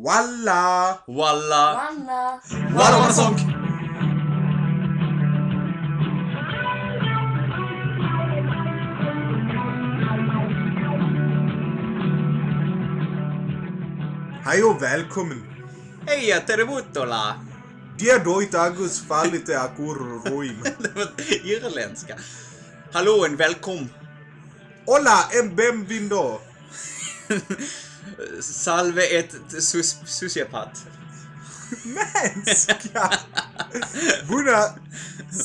Walla! Walla! Walla! Walla walla sång! Hej och välkommen! Hej, tervetuloa! Dia doit agus fallite akur roim. Det var irländska. Hallå en välkom. Hola, en benvindo! Salve ett sus susiepat. Mänska! Buna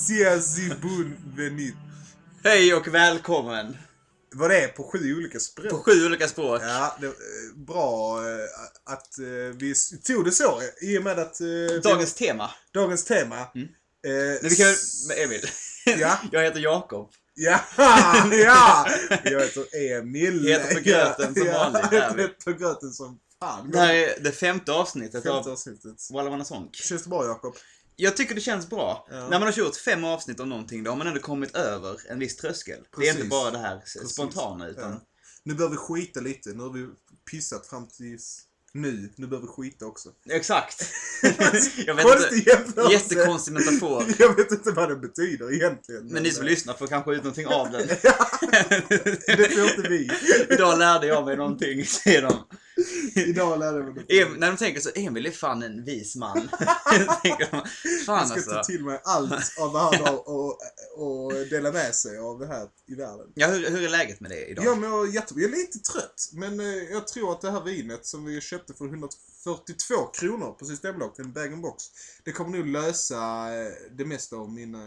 sia si bun venit. Hej och välkommen. Vad det är på sju olika språk. På sju olika språk. Ja, det, är bra eh, att eh, vi tog det så i och med att... eh, vi- Dagens tema. dagens tema. Eh, Men vi kan Emil. Ja. Jag heter Jakob. Ja, ja! Jag heter Emil. Heter på gröten som Ja, vanligt, Jag heter på gröten som fan. Det här är det femte avsnittet Femte av avsnittet. Walla Wanna Sång. Känns det bra Jakob? Jag tycker det känns bra. Ja. När man har gjort fem avsnitt om någonting, då har man ändå kommit över en viss tröskel. Det är Precis. inte bara det här Precis. spontana, utan... Ja. Nu bör vi skita lite. Nu har vi pissat fram tills nu. Nu bör vi skita också. Exakt. jag vet Konstig inte. Jättekonstig metafor. Jag vet inte vad det betyder egentligen. Men ni som lyssnar får kanske ut någonting av den. Det får inte vi. Idag lärde jag mig någonting, säger de. Idag lärde vi mig. Em, när de tänker så, Emil är fan en vis man. tänker de, fan Jag ska alltså. ta till mig allt av vad han har och, och dela med sig av det här i världen. Ja, hur, hur är läget med det idag? Jag mår jättebra. Jag är lite trött, men eh, jag tror att det här vinet som vi köpte för 142 kronor på Systembolaget, en bag-in-box, det kommer nog lösa eh, det mesta av min eh,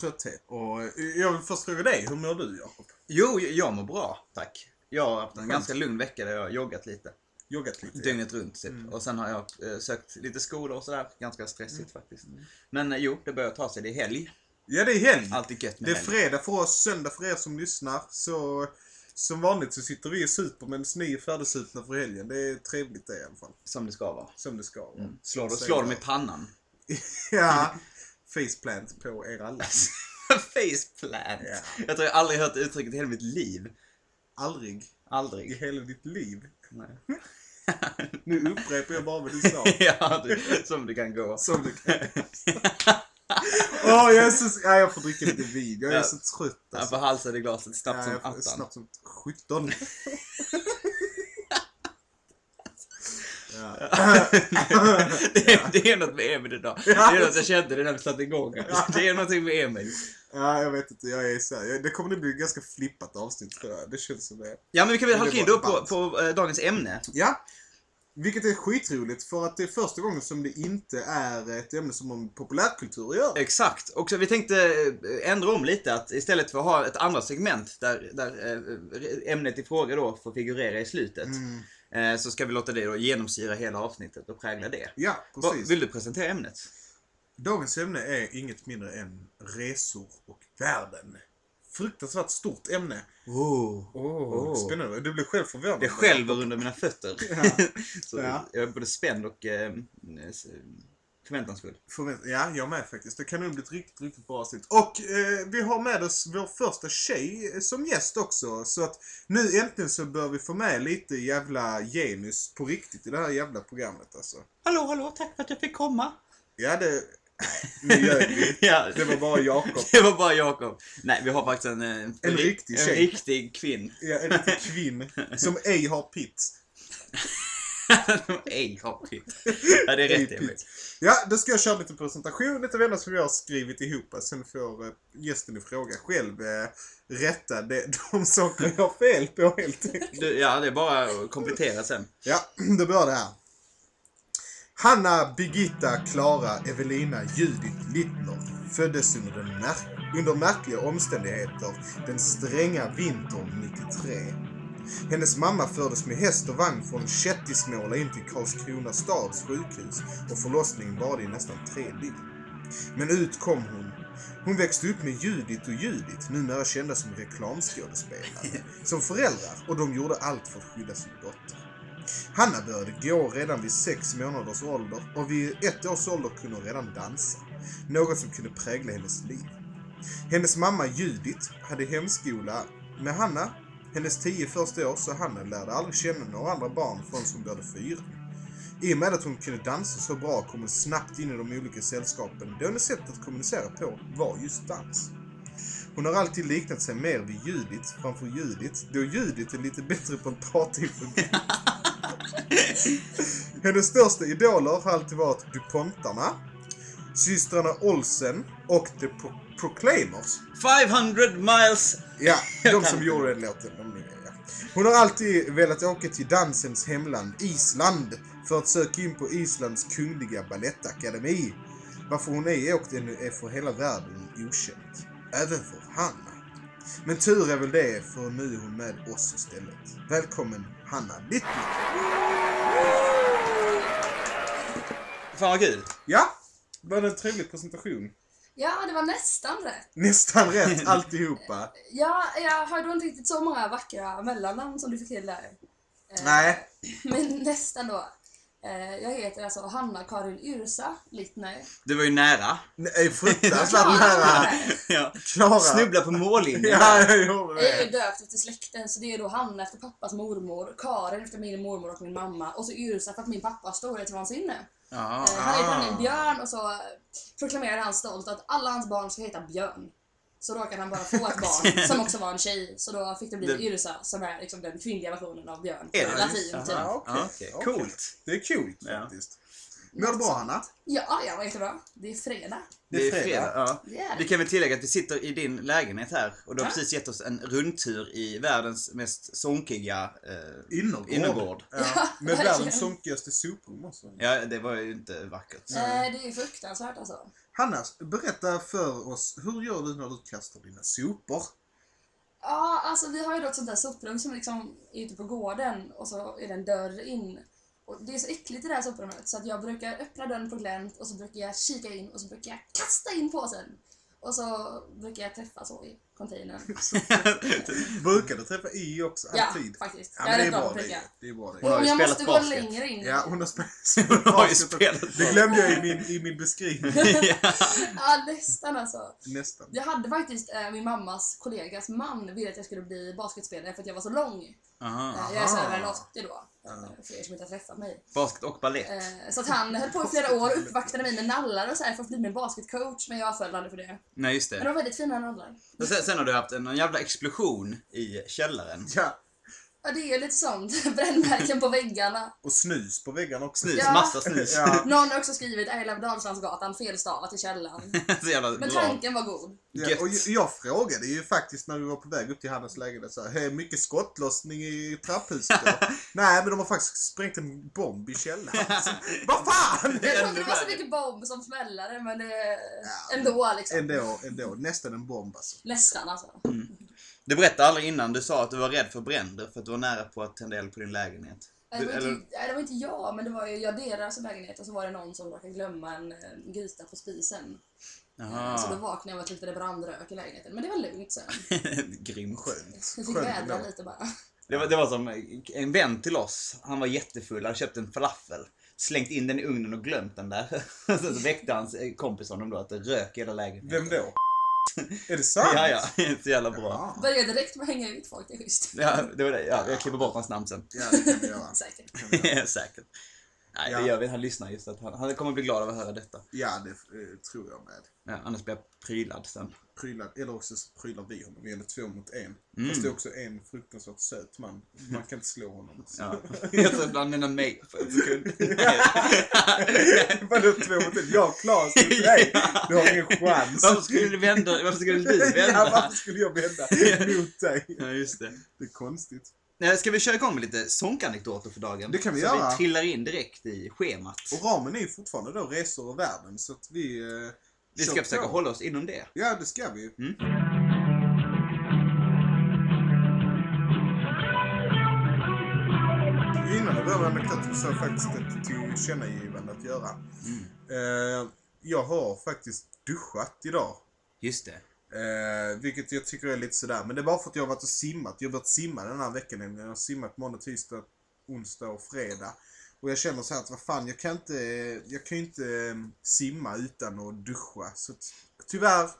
trötthet. Och jag vill först fråga dig, hur mår du Jakob? Jo, jag mår bra, tack. Jag har haft en ganska lugn vecka där jag har joggat lite. Joggat lite? Dygnet runt typ. Mm. Och sen har jag eh, sökt lite skolor och sådär. Ganska stressigt faktiskt. Men eh, jo, det börjar ta sig. Det är helg. Ja, det är helg. Alltid gött med Det är helg. fredag för oss, söndag för er som lyssnar. Så som vanligt så sitter vi och super medan ni är färdigsupna för helgen. Det är trevligt det i alla fall. Som det ska vara. Som det ska vara. Mm. Slår, Säger slår dem i pannan. Ja. Faceplant på er alla. Faceplant. Ja. Jag tror jag aldrig hört uttrycket i hela mitt liv. Aldrig i Aldrig. hela ditt liv. Nej. Nu upprepar jag bara vad du sa. ja, du, som det kan gå. Som du kan. Åh, jag är så... Ja, jag får dricka lite vin. Jag är Ja. så trött alltså. får halsa det glaset snabbt Ja, som jag attan. Snabbt som 17. ja. det, är, det är något med Emil idag. Det är något jag kände det när vi satte igång. Det är någonting med Emil. ja, jag vet inte. Jag är så här, Det kommer nog bli ett ganska flippat avsnitt tror jag. Det känns som det. Ja, men vi kan väl halka in då på, på eh, dagens ämne. Ja. Vilket är skitroligt för att det är första gången som det inte är ett ämne som har med populärkultur göra. Exakt. Och så vi tänkte eh, ändra om lite att istället för att ha ett andra segment där, där eh, ämnet i fråga då får figurera i slutet. Mm. Eh, Så ska vi låta det då genomsyra hela avsnittet och prägla det. Ja, Va, precis. vill du presentera ämnet? Dagens ämne är inget mindre än resor och världen. Fruktansvärt stort ämne. Oh. Oh, Oh. Spännande. Du blev själv förvånad. Det skälver under mina fötter. Ja. så Ja. Jag är både spänd och eh, förväntansfull. Förvänt- Ja, jag med faktiskt. Det kan nog bli ett riktigt, riktigt bra avsnitt. Och eh, vi har med oss vår första tjej eh, som gäst också. Så att nu äntligen så bör vi få med lite jävla genus på riktigt i det här jävla programmet alltså. Hallå, hallå, tack för att jag fick komma. Ja, det... Nej, nu ljög vi. ja. Det var bara Jakob. Det var bara Jakob. Nej, vi har faktiskt en... eh, En, riktig En tjej. riktig kvinn. Ja, en riktig kvinn som ej har pitt. Ej har pitt. Ja, det är rätt Emil. Ja, då ska jag köra lite presentation, lite vänner som vi har skrivit ihop. Sen får eh, gästen i fråga själv eh, rätta det, de saker jag har fel på helt enkelt. Du, ja, det är bara att komplettera sen. Ja, då börjar det här. Hanna Birgitta Klara Evelina Judith Littner föddes under, den märk- under märkliga omständigheter den stränga vintern 93. Hennes mamma fördes med häst och vagn från Kättismåla in till Karlskrona stads sjukhus och förlossningen varade i nästan tre dygn. Men ut kom hon. Hon växte upp med Judith och Judith, numera kända som reklamskådespelare, som föräldrar och de gjorde allt för att skydda sin dotter. Hanna började gå redan vid sex månaders ålder och vid ett års ålder kunde hon redan dansa. Något som kunde prägla hennes liv. Hennes mamma Judith hade hemskola med Hanna hennes tio första år så Hanna lärde aldrig känna några andra barn förrän hon började fyra. I och med att hon kunde dansa så bra kom hon snabbt in i de olika sällskapen då hennes sätt att kommunicera på var just dans. Hon har alltid liknat sig mer vid Judith framför Judith, då Judith är lite bättre på att prata inför Hennes största idoler har alltid varit DuPontarna, systrarna Olsen och The Proclaimers. 500 miles! Ja, de som gjorde den låten. De, ja. Hon har alltid velat åka till dansens hemland Island för att söka in på Islands kungliga balettakademi. Varför hon ej åkt ännu är för hela världen okänt. Även för Hanna. Men tur är väl det, för nu är hon med oss istället. Välkommen Hanna Littman. Fan vad kul. Ja, var det en trevlig presentation? Ja, det var nästan rätt. Nästan rätt alltihopa. Ja, jag har då inte riktigt så många vackra mellannamn som du fick till där. Eh, Nej. Men nästan då. Eh, Jag heter alltså Hanna Karin Yrsa Littner. Du var ju nära. Nej, fruktansvärt nära. Ja. Klara. Snubbla på mållinjen. Ja, jag gjorde Jag är ju det. döpt efter släkten så det är då Hanna efter pappas mormor, Karin efter min mormor och min mamma och så Yrsa för att min pappa har storhetsvansinne. Ja. Eh, Han heter nämligen Björn och så proklamerade han stolt att alla hans barn ska heta Björn. Så råkade han bara få ett barn som också var en tjej. Så då fick det bli Det- Yrsa som är liksom den kvinnliga versionen av Björn. Är det? Latin typ. Okej. Coolt. Det är kul Ja. faktiskt. Mår du bra Hanna? Ja, jag var jättebra. Det är fredag. Det är fredag. Ja. Vi kan väl tillägga att vi sitter i din lägenhet här och du har Ja. precis gett oss en rundtur i världens mest sonkiga eh, Innergård. innergård. Ja, med världens sonkigaste soprum också. Ja, det var ju inte vackert. Eh, Det är fruktansvärt alltså. Hanna, berätta för oss, hur gör du när du kastar dina sopor? Ja, alltså vi har ju då ett sånt där soprum som liksom är ute på gården och så är det en dörr in. Och det är så äckligt i det här soprummet så att jag brukar öppna dörren på glänt och så brukar jag kika in och så brukar jag kasta in påsen. Och så brukar jag träffa så i containern. Brukar du träffa Y också, Ja, alltid? faktiskt. Ja, Jag är men det är bra det. Det är bra det. Hon har ju jag spelat måste gå basket. längre in. Ja, hon har spelat Hon har ju basket. spelat Det basket. glömde jag i min, i min beskrivning. Ja, nästan alltså. Nästan. Jag hade faktiskt eh, min mammas kollegas man ville att jag skulle bli basketspelare för att jag var så lång. Aha. Eh, jag är så över 1,80 då. eh, För er som inte har träffat mig. Basket och balett. Eh, Så att han höll på i flera år och uppvaktade mig med nallar och så här för att bli min basketcoach men jag föll aldrig för det. Nej, just Men det det. var väldigt fina nallar. Sen, sen har du haft en, jävla explosion i källaren. Ja, Ja det är lite sånt. Brännmärken på väggarna. och snus på väggarna också. Snus, Ja. massa snus. Ja, Någon har också skrivit I love Dalslandsgatan felstavat i källaren. Så jävla Men bra. tanken var god. ja, och jag- jag frågade ju faktiskt när vi var på väg upp till Hannas lägenhet så här, "Är mycket skottlossning i trapphuset då? Nej, men de har faktiskt sprängt en bomb i källaren. Vad fan! Jag inte det var så värre. mycket bomb som smällare men det... Ja. Ändå liksom. Ändå, ändå. Nästan en bomb alltså. Nästan alltså. Du berättade aldrig innan, du sa att du var rädd för bränder för att du var nära på att tända eld på din lägenhet. Nej, Det var, Eller- inte, nej, det var inte jag, men det var ju jag deras lägenhet och så var det någon som råkade glömma en eh, gryta på spisen. Eh, Så då vaknade jag av att det luktade brandrök i lägenheten. Men det var lugnt sen. Grym. Skönt. Vi fick vädra ändå. lite bara. Det var, det var som en vän till oss. Han var jättefull, hade köpt en falafel. Slängt in den i ugnen och glömt den där. Sen så väckte hans eh, kompis honom då att det rök i hela lägenheten. Vem då? Är det sant? Ja, ja. Så jävla bra. Ja, Började direkt med att hänga ut folk, det är schysst. Ja, det var det. Ja, jag klipper bort hans namn sen. ja det kan vi göra. Säkert. Kan vi göra. Säkert. Nej, Ja. det gör vi. Han lyssnar just att han, han kommer bli glad av att höra detta. Ja, det eh, tror jag med. Ja, annars blir jag prylad sen. Prylad, eller också så prylar vi honom. Vi är två mot en. Mm. Fast det är också en fruktansvärt söt man. Man kan inte slå honom. Så. Ja. Jag tror ibland menar mig för en sekund. Vadå två mot en? Jag och Klas mot dig. Du har ingen chans. Varför skulle du vända? Varför skulle du Ja, vända? varför skulle jag vända mot dig? Ja, just det. Det är konstigt. Ska vi köra igång med lite sonkanekdoter för dagen? Det kan vi så göra. vi trillar in direkt i schemat. Och ramen är ju fortfarande då resor och världen. Så att vi... Eh, Vi ska försöka på. hålla oss inom det. Ja, det ska vi. Mm. Innan vi börjar med anekdoten så har jag faktiskt ett tillkännagivande att göra. Mm. Eh, jag har faktiskt duschat idag. Just det. Eh, vilket jag tycker är lite sådär. Men det är bara för att jag har varit och simmat. Jag har börjat simma den här veckan. nämligen. Jag har simmat måndag, tisdag, onsdag och fredag. Och jag känner så här att vad fan, jag kan inte, jag kan ju inte eh, simma utan att duscha. Så tyvärr,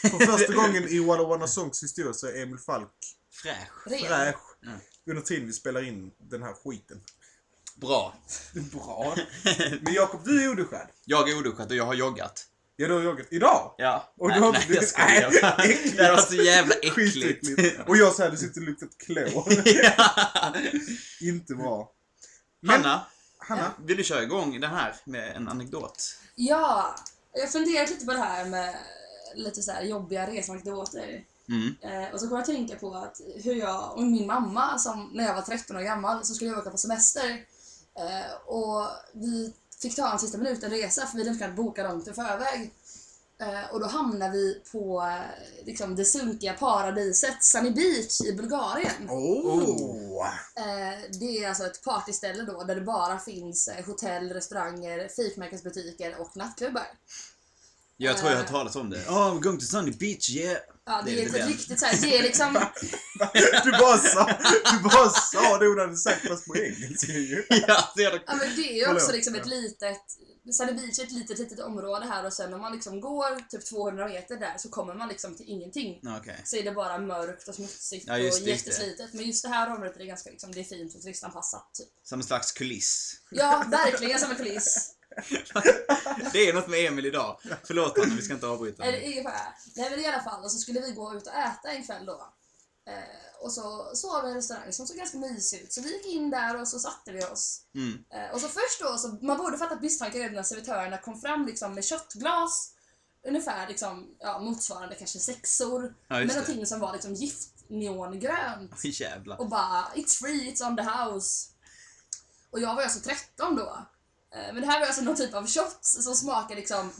för första gången i Walla Wanna Songs historia så är Emil Falk Fräsch. Fräsch Mm. under tiden vi spelar in den här skiten. Bra. Bra. Men Jakob, du är oduschad. Jag är oduschad och jag har joggat. Ja, du har joggat idag. Ja. Och nej, du har nej, jag skojar. Det var så jävla äckligt. Och jag säger du sitter och luktar klor. ja. Inte bra. Men, Hanna, Hanna. vill du köra igång den här med en anekdot? Ja, jag har funderat lite på det här med lite så här jobbiga resanekdoter. Mm. Eh, och så kom jag att tänka på att hur jag och min mamma, som när jag var 13 år gammal, så skulle jag åka på semester. Eh, och vi fick ta en sista minuten resa för vi hade inte kunnat boka långt i förväg. Eh, och då hamnade vi på eh, liksom, det sunkiga paradiset Sunny Beach i Bulgarien. Oh. Eh, det är alltså ett partyställe då där det bara finns eh, hotell, restauranger, fikmärkesbutiker och nattklubbar. Jag tror jag har Eh. talat om det. Oh, we're going to Sunny Beach, yeah. Ja, det, Det är är ett riktigt såhär, det är liksom... Du bara sa, du bara sa det hon hade sagt fast på engelska ju. ja, det är det. Ja men det är ju Förlåt, också liksom ett litet, Sunny Beach är ett litet, litet område här och sen om man liksom går typ 200 meter där så kommer man liksom till ingenting. Okej. Så är det bara mörkt och smutsigt Ja, just och jätteslitet. Men just det här området är ganska liksom, det är fint och turistanpassat. Typ. Som en slags kuliss. Ja, verkligen som en kuliss. Det är något med Emil idag. Förlåt Hanna, vi ska inte avbryta. Eller ungefär. Nej men i alla fall, och så skulle vi gå ut och äta en kväll då. Eh, och så såg vi en restaurang som såg ganska mysig ut. Så vi gick in där och så satte vi oss. Mm. Eh, och så först då, så man borde fattat misstankar redan när servitörerna kom fram liksom med shotglas. Ungefär liksom, ja, motsvarande kanske sexor. Ja, med någonting som var liksom giftneongrönt. Oj, Jävlar. Och bara It's free, it's on the house. Och jag var ju alltså 13 då. Eh, Men det här var alltså någon typ av shots som smakar liksom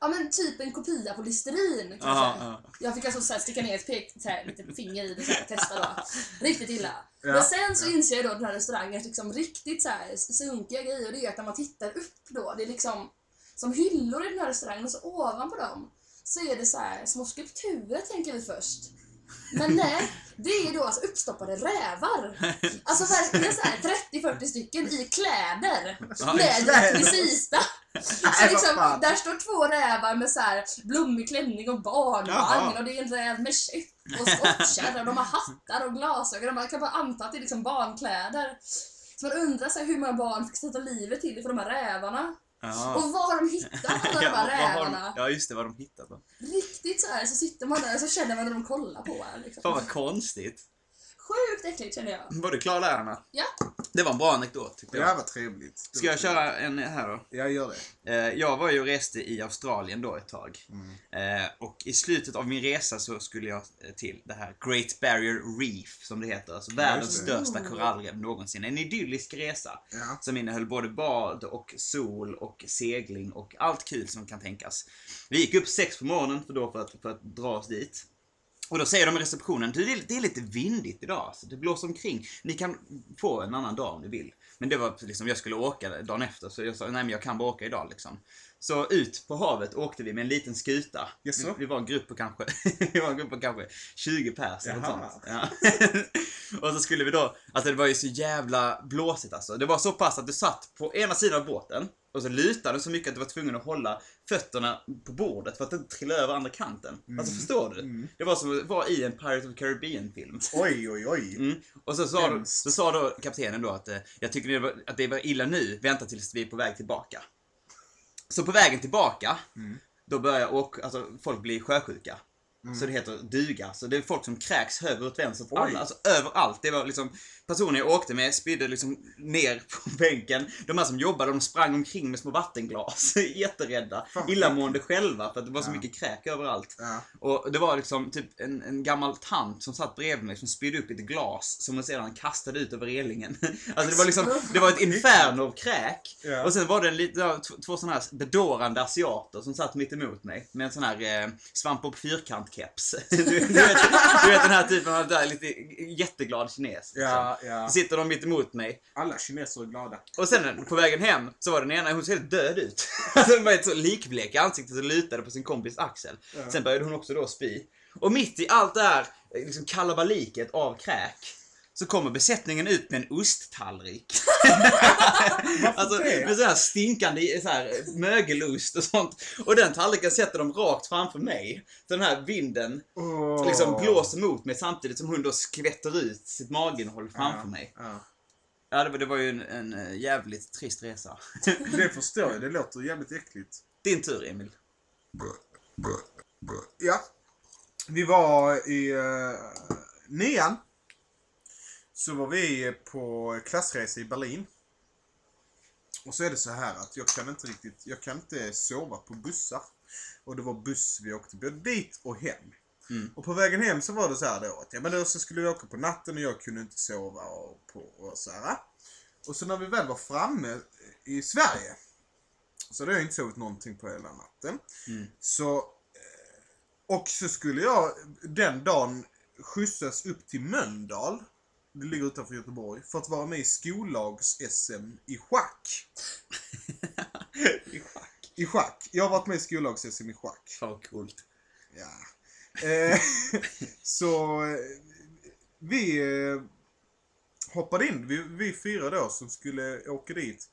Ja men typ en kopia på Listerin kanske. Aha, ja. Jag fick alltså så här sticka ner ett pek, så här, lite finger i det här, testa då. Riktigt illa. Ja, Men sen så ja. inser jag då den här restaurangen liksom riktigt så här sunkiga grejer och det är att när man tittar upp då, det är liksom som hyllor i den här restaurangen och så ovanpå dem så är det så här små skulpturer tänker vi först. Men nej, det är då alltså uppstoppade rävar. Alltså verkligen så här 30-40 stycken i kläder. Med. Nej, Så liksom, där står två rävar med så här blommig klänning och barnvagn och det är en räv med käpp och skottkärra och de har hattar och glasögon. Man kan bara anta att det är liksom barnkläder. Så man undrar så hur många barn fick sätta livet till för de här rävarna. Ja. Och var har de hittat alla de Ja, här vad de- rävarna? Ja, just det, vad de hittat då. Riktigt så här så sitter man där och så känner man när de kollar på en. Liksom. Fan vad konstigt. Sjukt äckligt känner jag. Var du klar där Anna? Ja. Det var en bra anekdot tyckte jag. Ja, vad trevligt. Ska jag köra en här då? Jag gör det. Eh, Jag var ju och reste i Australien då ett tag. Mm. Eh, Och i slutet av min resa så skulle jag eh, till det här Great Barrier Reef som det heter. Alltså världens just det. största korallrev någonsin. En idyllisk resa. Ja. Som innehöll både bad och sol och segling och allt kul som kan tänkas. Vi gick upp sex på morgonen för, då för, att, för att dra oss dit. Och då säger de i receptionen, "Du, det är, lite vindigt idag, så det blåser omkring. Ni kan få en annan dag om ni vill. Men det var liksom, jag skulle åka dagen efter, så jag sa, nej men jag kan bara åka idag liksom. Så ut på havet åkte vi med en liten skuta. Jaså? Vi, vi var en grupp på kanske, vi var en grupp på kanske 20 pers eller sånt. Ja. och så skulle vi då, alltså det var ju så jävla blåsigt alltså. Det var så pass att du satt på ena sidan av båten och så lutade du så mycket att du var tvungen att hålla fötterna på bordet för att inte trilla över andra kanten. Alltså förstår du? Mm. Det var som att vara i en Pirates of the Caribbean-film. Oj, oj, oj. Mm. Och så sa, Hemskt. så sa då kaptenen då att eh, jag tycker det var, att det var illa nu, vänta tills vi är på väg tillbaka. Så på vägen tillbaka, Mm. då börjar åka, alltså, folk bli sjösjuka. Så det heter duga. Så det är folk som kräks höger och vänster. Alla, alltså överallt. Det var liksom personer jag åkte med spydde liksom ner på bänken. De här som jobbade, de sprang omkring med små vattenglas. Jätterädda. Fan Illamående själva för att det var så Ja. mycket kräk överallt. Ja. Och det var liksom typ en, en gammal tant som satt bredvid mig som spydde upp lite glas som hon sedan kastade ut över relingen. Alltså det var liksom, det var ett inferno av kräk. Ja. Och sen var det en lite, två sådana här bedårande asiater som satt mitt emot mig med en sån här eh, svamp och fyrkant-keps. Du, du, vet, du vet den här typen av där, lite jätteglad kines. liksom. Ja, ja. Så sitter de mitt emot mig. Alla kineser är glada. Och sen på vägen hem så var den ena, hon såg helt död ut. Alltså hon var så likblek i ansiktet och lutade på sin kompis axel. Ja. Sen började hon också då spy. Och mitt i allt det här liksom kalabaliket av kräk så kommer besättningen ut med en osttallrik. alltså med sån här stinkande så här, mögelost och sånt. Och den tallriken sätter de rakt framför mig. Så den här vinden Oh. liksom blåser mot mig samtidigt som hon då skvätter ut sitt maginnehåll framför mig. Ja. Ja, det var, det var ju en, en eh, jävligt trist resa. Det förstår jag, det låter jävligt äckligt. Din tur, Emil. Ja. Vi var i uh, nian. Så var vi på klassresa i Berlin. Och så är det så här att jag kan inte riktigt, jag kan inte sova på bussar. Och det var buss vi åkte både dit och hem. Mm. Och på vägen hem så var det så här då att ja men då så skulle vi åka på natten och jag kunde inte sova och, på, och så här. Och så när vi väl var framme i Sverige så hade jag inte sovit någonting på hela natten. Mm. Så, eh, och så skulle jag den dagen skjutsas upp till Mölndal. Det ligger utanför Göteborg. För att vara med i skollags-SM i schack. I schack. I schack. Jag har varit med i skollags-SM i schack. Fan vad coolt. Ja. Eh, så eh, vi eh, hoppade in, vi, vi fyra då som skulle åka dit.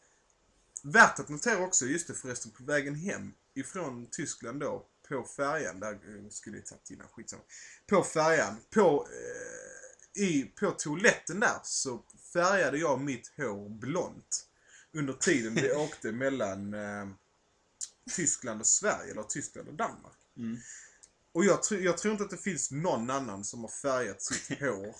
Värt att notera också, just det förresten, på vägen hem ifrån Tyskland då, på färjan, där eh, skulle jag tagit innan, skitsamma. På färjan, på, eh, i, på toaletten där så färgade jag mitt hår blont. Under tiden vi åkte mellan eh, Tyskland och Sverige, eller Tyskland och Danmark. Mm. Och jag, tror- jag tror inte att det finns någon annan som har färgat sitt hår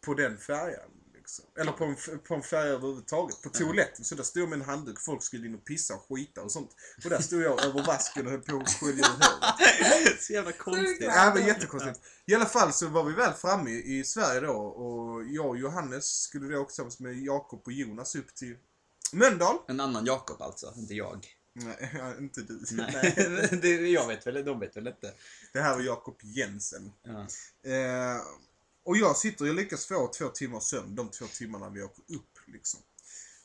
på den färjan. Liksom. Eller på en, på en färja överhuvudtaget. På toaletten, så där stod jag med en handduk. Folk skulle in och pissa och skita och sånt. Och där stod jag över vasken och höll på att skölja ur håret. Så jävla konstigt. Ja, det var jättekonstigt. I alla fall så var vi väl framme i, i Sverige då och jag och Johannes skulle då åka tillsammans med Jakob och Jonas upp till Mölndal. En annan Jakob alltså, inte jag. Nej, inte du. Nej, det, jag vet väl, de vet väl inte. Det här var Jakob Jensen. Ja. Eh, och jag sitter, jag lyckas få två timmars sömn de två timmarna vi åker upp liksom.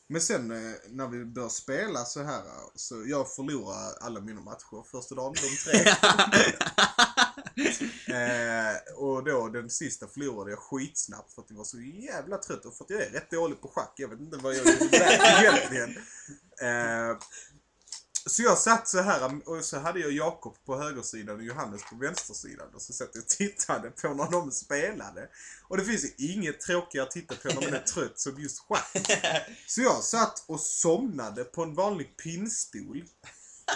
Men sen eh, när vi börjar spela så här, så jag förlorar alla mina matcher första dagen, de tre. eh, och då den sista förlorade jag skitsnabbt för att jag var så jävla trött och för att jag är rätt dålig på schack. Jag vet inte vad jag gjorde egentligen. Eh, så jag satt så här och så hade jag Jakob på högersidan och Johannes på vänstersidan. Och så satt jag och tittade på när de spelade. Och det finns ju inget tråkigare att titta på när man är trött som just schack. Så jag satt och somnade på en vanlig pinnstol.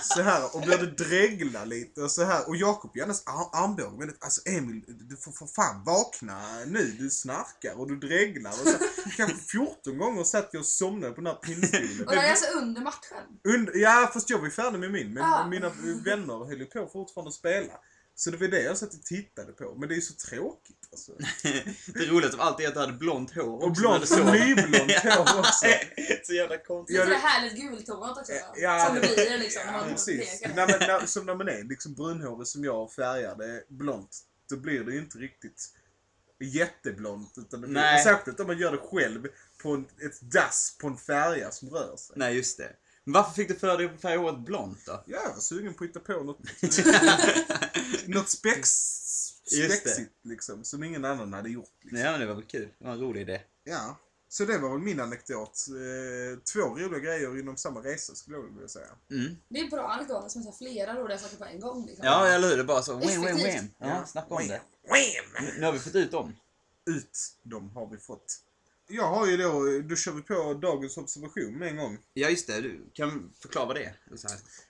Så här och började dregla lite och så här. Och Jakob Jannes ar- armbåge. Men alltså Emil, du får för fan vakna nu. Du snarkar och du dreglar. Och så, kanske 14 gånger satt jag och somnade på den här pinnstolen. Och det är alltså under matchen. Und ja, fast jag var ju färdig med min. Men Ah. mina vänner höll ju på fortfarande att spela. Så det var det jag satt och tittade på. Men det är ju så tråkigt alltså. Det roligaste av allt är att du hade blont hår Och också när blont, blyblont hår också. Så jävla konstigt. Ja, det- härligt gultonat också. Ja, som det blir liksom när Ja, man precis. Nej, men, när, som när man är liksom brunhårig som jag och färgade blont. Då blir det ju inte riktigt jätteblont. Utan det blir, Nej. Särskilt om man gör det själv på en, ett dass på en färja som rör sig. Nej, just det. Men varför fick du för dig att färga håret blont då? Jag var sugen på att hitta på något, något spex, spexigt liksom. Som ingen annan hade gjort. Liksom. Nej, men det var väl kul. Det var en rolig idé. Ja. Så det var väl min anekdot. Eh, två roliga grejer inom samma resa skulle jag vilja säga. Mm. Det är bra anekdoter som har flera roliga saker på en gång. Liksom. Ja, eller hur? Det är bara så. Wham, wham, wham. Ja, snacka om det. Wham! Nu, nu har vi fått ut dem. Ut dem har vi fått. Jag har ju då, då kör vi på dagens observation med en gång. Ja, just det. Du kan förklara vad det är.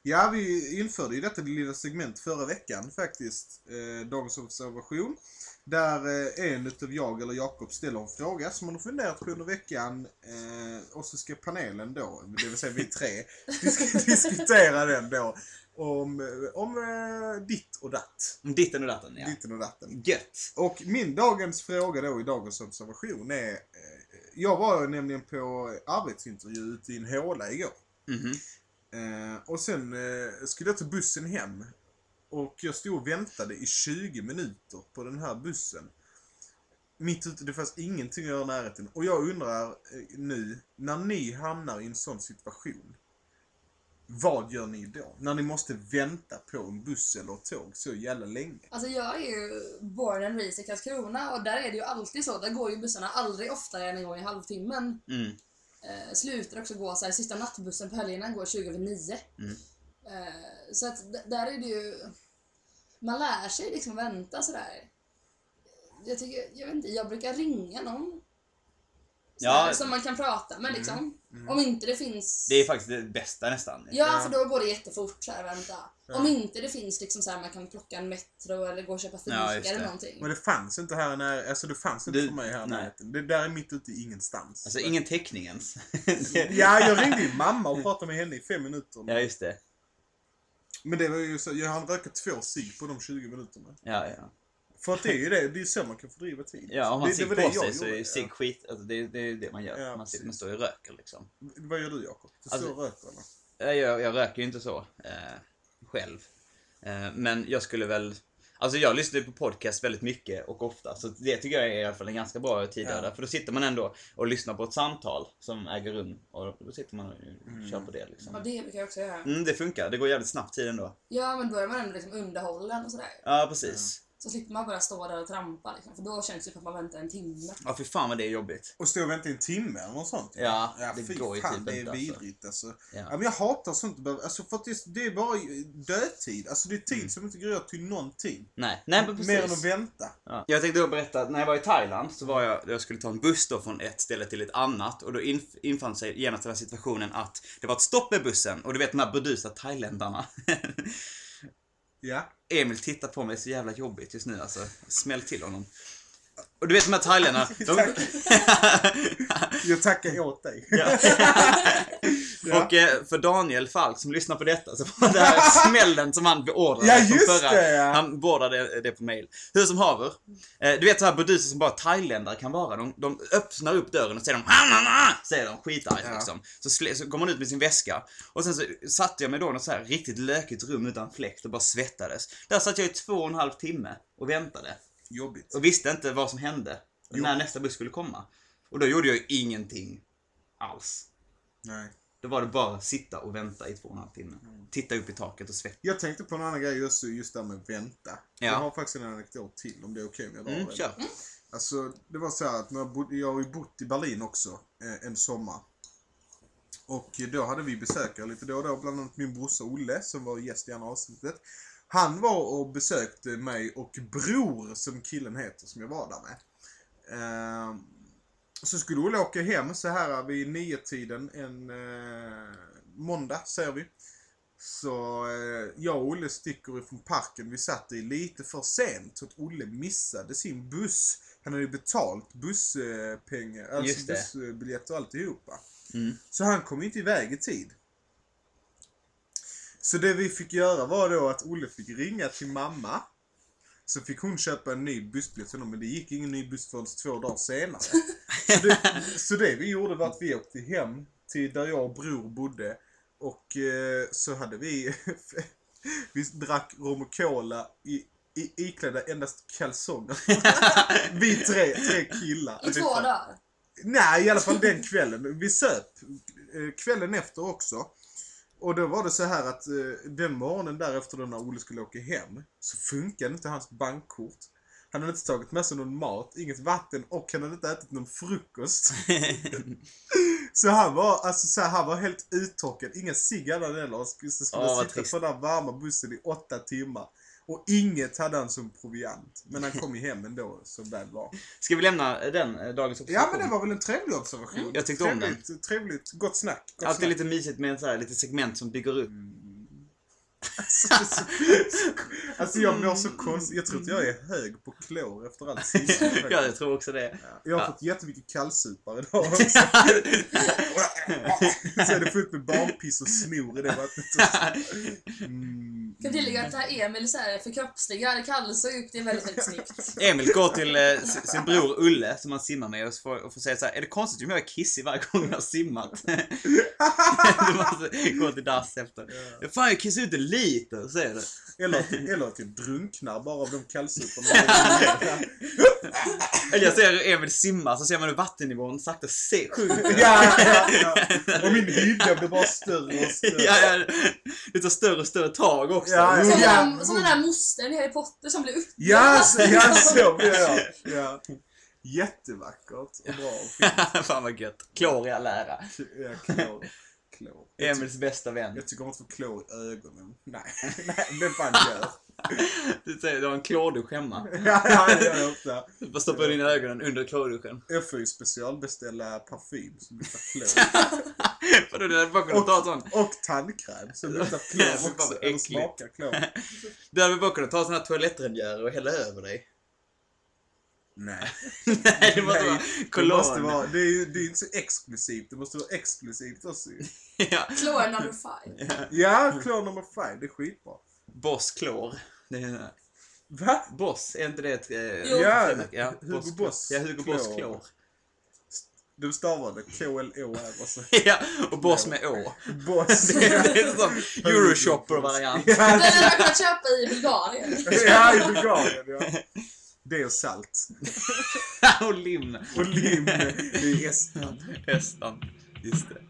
Ja, vi införde ju detta lilla segment förra veckan faktiskt. Eh, dagens observation. Där eh, en utav jag eller Jakob ställer en fråga som man har funderat på under veckan. Eh, och så ska panelen då, det vill säga vi tre, disk- diskutera den då. Om, eh, om eh, ditt och datt. Ditten och datten, ja. Ditten och datten. Gött. Och min dagens fråga då i dagens observation är... Jag var nämligen på arbetsintervju ute i en håla igår. Mhm. Eh, och sen eh, skulle jag ta bussen hem. Och jag stod och väntade i 20 minuter på den här bussen. Mitt ute, det fanns ingenting att göra i närheten. Och jag undrar eh, nu, när ni hamnar i en sån situation. Vad gör ni då? När ni måste vänta på en buss eller ett tåg så jävla länge. Alltså jag är ju born and raised i Karlskrona och där är det ju alltid så. Där går ju bussarna aldrig oftare än en gång i halvtimmen. Mm. Eh, slutar också gå så här, sista nattbussen på helgerna går 20 över 9. Mm. Eh, så att där är det ju... Man lär sig liksom vänta sådär. Jag tycker, jag vet inte, jag brukar ringa någon. Ja. Som man kan prata med liksom. Om inte det finns... Det är faktiskt det bästa nästan. Ja, Ja. för då går det jättefort så här, vänta. Ja. Om inte det finns liksom så här, man kan plocka en Metro eller gå och köpa fika Ja, eller någonting. Men det fanns inte här när, alltså det fanns inte Du- för mig här nej. närheten. Det där är mitt ute i ingenstans. Alltså ingen täckning ens. Ja, jag ringde ju mamma och pratade med henne i fem minuter. ja, just det. Men det var ju så, jag hann röka två cigg på de 20 minuterna. Ja, ja. För att det är ju det, det är så man kan fördriva tid. Ja, om man det, på det jag sig så är ju cigg skit. Alltså, det, det är det man gör. Ja, man, sitter, man står och röker liksom. Ja. Vad gör du Jakob? Du Alltså- står och röker eller? Jag, jag röker ju inte så eh, själv. Eh, men jag skulle väl... Alltså jag lyssnar ju på podcast väldigt mycket och ofta. Så det tycker jag är i alla fall en ganska bra tidigare. Ja. För då sitter man ändå och lyssnar på ett samtal som äger rum. Och då sitter man och kör på det Ja, liksom. det brukar jag också göra. Mm, det funkar. Det går jävligt snabbt tiden då. Ja, men då är man ändå liksom underhållen och sådär. Ja, precis. Så slipper man bara stå där och trampa liksom. För då känns det som att man väntar en timme. Ja, för fan vad det är jobbigt. Och stå och vänta en timme eller något sånt? Ja, ja det fy går ju fan, typ det är alltså. vidrigt alltså. Ja. Ja, men jag hatar sånt. Alltså för att det, det är bara dödtid. Alltså det är tid som inte går till någonting. Nej, nej men precis. Mer än att vänta. Ja. Jag tänkte då berätta när jag var i Thailand så var jag, jag skulle ta en buss då från ett ställe till ett annat och då inf- infann sig genast den här situationen att det var ett stopp med bussen och du vet de här burdusa thailändarna. Ja. Emil tittar på mig så jävla jobbigt just nu alltså. Smäll till honom. Och du vet de här thailändarna. De... Jag tackar åt dig. Ja. Och eh, för Daniel Falk som lyssnar på detta så var det här smällen som han beordrade Ja, just det, ja. Han beordrade det på mail. Hur som haver. Eh, du vet så här burduser som bara thailändare kan vara. De, de öppnar upp dörren och säger de "Hanana!" säger de skitargt Ja. liksom. Så, så går man ut med sin väska. Och sen så satte jag mig då i något så här riktigt lökigt rum utan fläkt och bara svettades. Där satt jag i två och en halv timme och väntade. Jobbigt. Och visste inte vad som hände. Jo. När nästa buss skulle komma. Och då gjorde jag ju ingenting alls. Nej. Då var det bara att sitta och vänta i två och en halv timme. Mm. Titta upp i taket och svettas. Jag tänkte på en annan grej just, just där med vänta. Ja. Jag har faktiskt en anekdot till om det är okej om jag drar Mm, den. kör. Alltså, det var så här att jag, bodde, jag har ju bott i Berlin också eh, en sommar. Och då hade vi besökare lite då och då, bland annat min brorsa Olle som var gäst i andra avsnittet. Han var och besökte mig och Bror, som killen heter, som jag var där med. Så skulle Olle åka hem så här vid nio tiden en eh, måndag, säger vi. Så eh, jag och Olle sticker ifrån parken vi satt i lite för sent så att Olle missade sin buss. Han hade ju betalt busspengar, alltså bussbiljett och alltihopa. Mm. Så han kom inte iväg i tid. Så det vi fick göra var då att Olle fick ringa till mamma. Så fick hon köpa en ny bussbiljett till honom, men det gick ingen ny buss förrän två dagar senare. Så det, så det vi gjorde var att vi åkte hem till där jag och bror bodde. Och eh, så hade vi, vi drack rom och cola i, i, iklädda endast kalsonger. vi tre, tre killar. I två dagar. Nej, i alla fall den kvällen. Vi söp eh, kvällen efter också. Och då var det så här att eh, den morgonen därefter då när Olle skulle åka hem så funkade inte hans bankkort. Han hade inte tagit med sig någon mat, inget vatten och han hade inte ätit någon frukost. Så han var, alltså, så här, han var helt uttorkad. Inga cigg hade han heller. Han skulle, skulle vad sitta trist. på den där varma bussen i åtta timmar. Och inget hade han som proviant. Men han kom ju hem ändå, som väl var. Ska vi lämna den eh, dagens observation? Ja, men det var väl en trevlig observation. Mm, jag tyckte om den. trevligt, Trevligt, gott snack. Gott Alltid snack. lite mysigt med en så här, lite segment som bygger upp. alltså jag mår så konstigt. Jag tror att jag är hög på klor efter allt sist. ja, jag tror också det. Jag har Ja. fått jättemycket kallsupar idag också. Så är det fullt med barnpiss och snor i det vattnet. Mm. Kan tillägga att det här Emil så här förkroppsligar kallsup, det är väldigt, väldigt snyggt. Emil går till eh, sin bror Ulle som han simmar med och får, och får säga så här: Är det konstigt om jag är kissig varje gång jag har simmat? du måste gå till dass efter. Ja. Fan jag kissar ut en liter, säger du. Eller, att- eller att jag drunknar bara av de kallsuparna. Eller jag ser Emil simmar så ser man hur vattennivån sakta se- sjunker. ja, ja, ja. Och min hydda blir bara större och större. ja, ja, det tar större och större tag också. Ja, Som, ja. den, där- som den där mostern i Harry Potter som blir uppe. Ja, så, ja, så blir jag. Ja. Jättevackert och bra och fint. Fan vad gött. Klor i all ära. Ja, klor. klor. Emils bästa vän. jag tycker om att få klor i ögonen. Nej, nej, det fan gör. Du säger du har en klordusch hemma. ja, ja, det gör jag ofta. Du bara stoppar dina ögonen under klorduschen. Jag får ju specialbeställa parfym som luktar klor. Vadå, du hade bara kunnat ta sån. Och tandkräm som luktar Det klor också. Eller smakar klor. Du hade väl bara kunnat ta såna här toalettrengörer och hälla över dig. Nej. Nej, det måste Nej, vara Det, kolon. måste vara, det är ju det är inte så exklusivt. Det måste vara exklusivt också. ja. Klor number five. Ja, klor nummer five. Det är skitbra. Boss klor. Det är, Va? boss, är inte det ett... Eh, Jo. Ja, ja, Hugo Boss- Boss. Ja, Hugo Boss klor. klor. Du stavar det K-L-O-R och så ja, och boss med Å. Boss. Det är en sån Euroshopper-variant. Den ja, hade man kunnat köpa i Bulgarien. ja, i Bulgarien ja. Det och salt. och lim. Och lim. Det är Estland. Estland. Just det.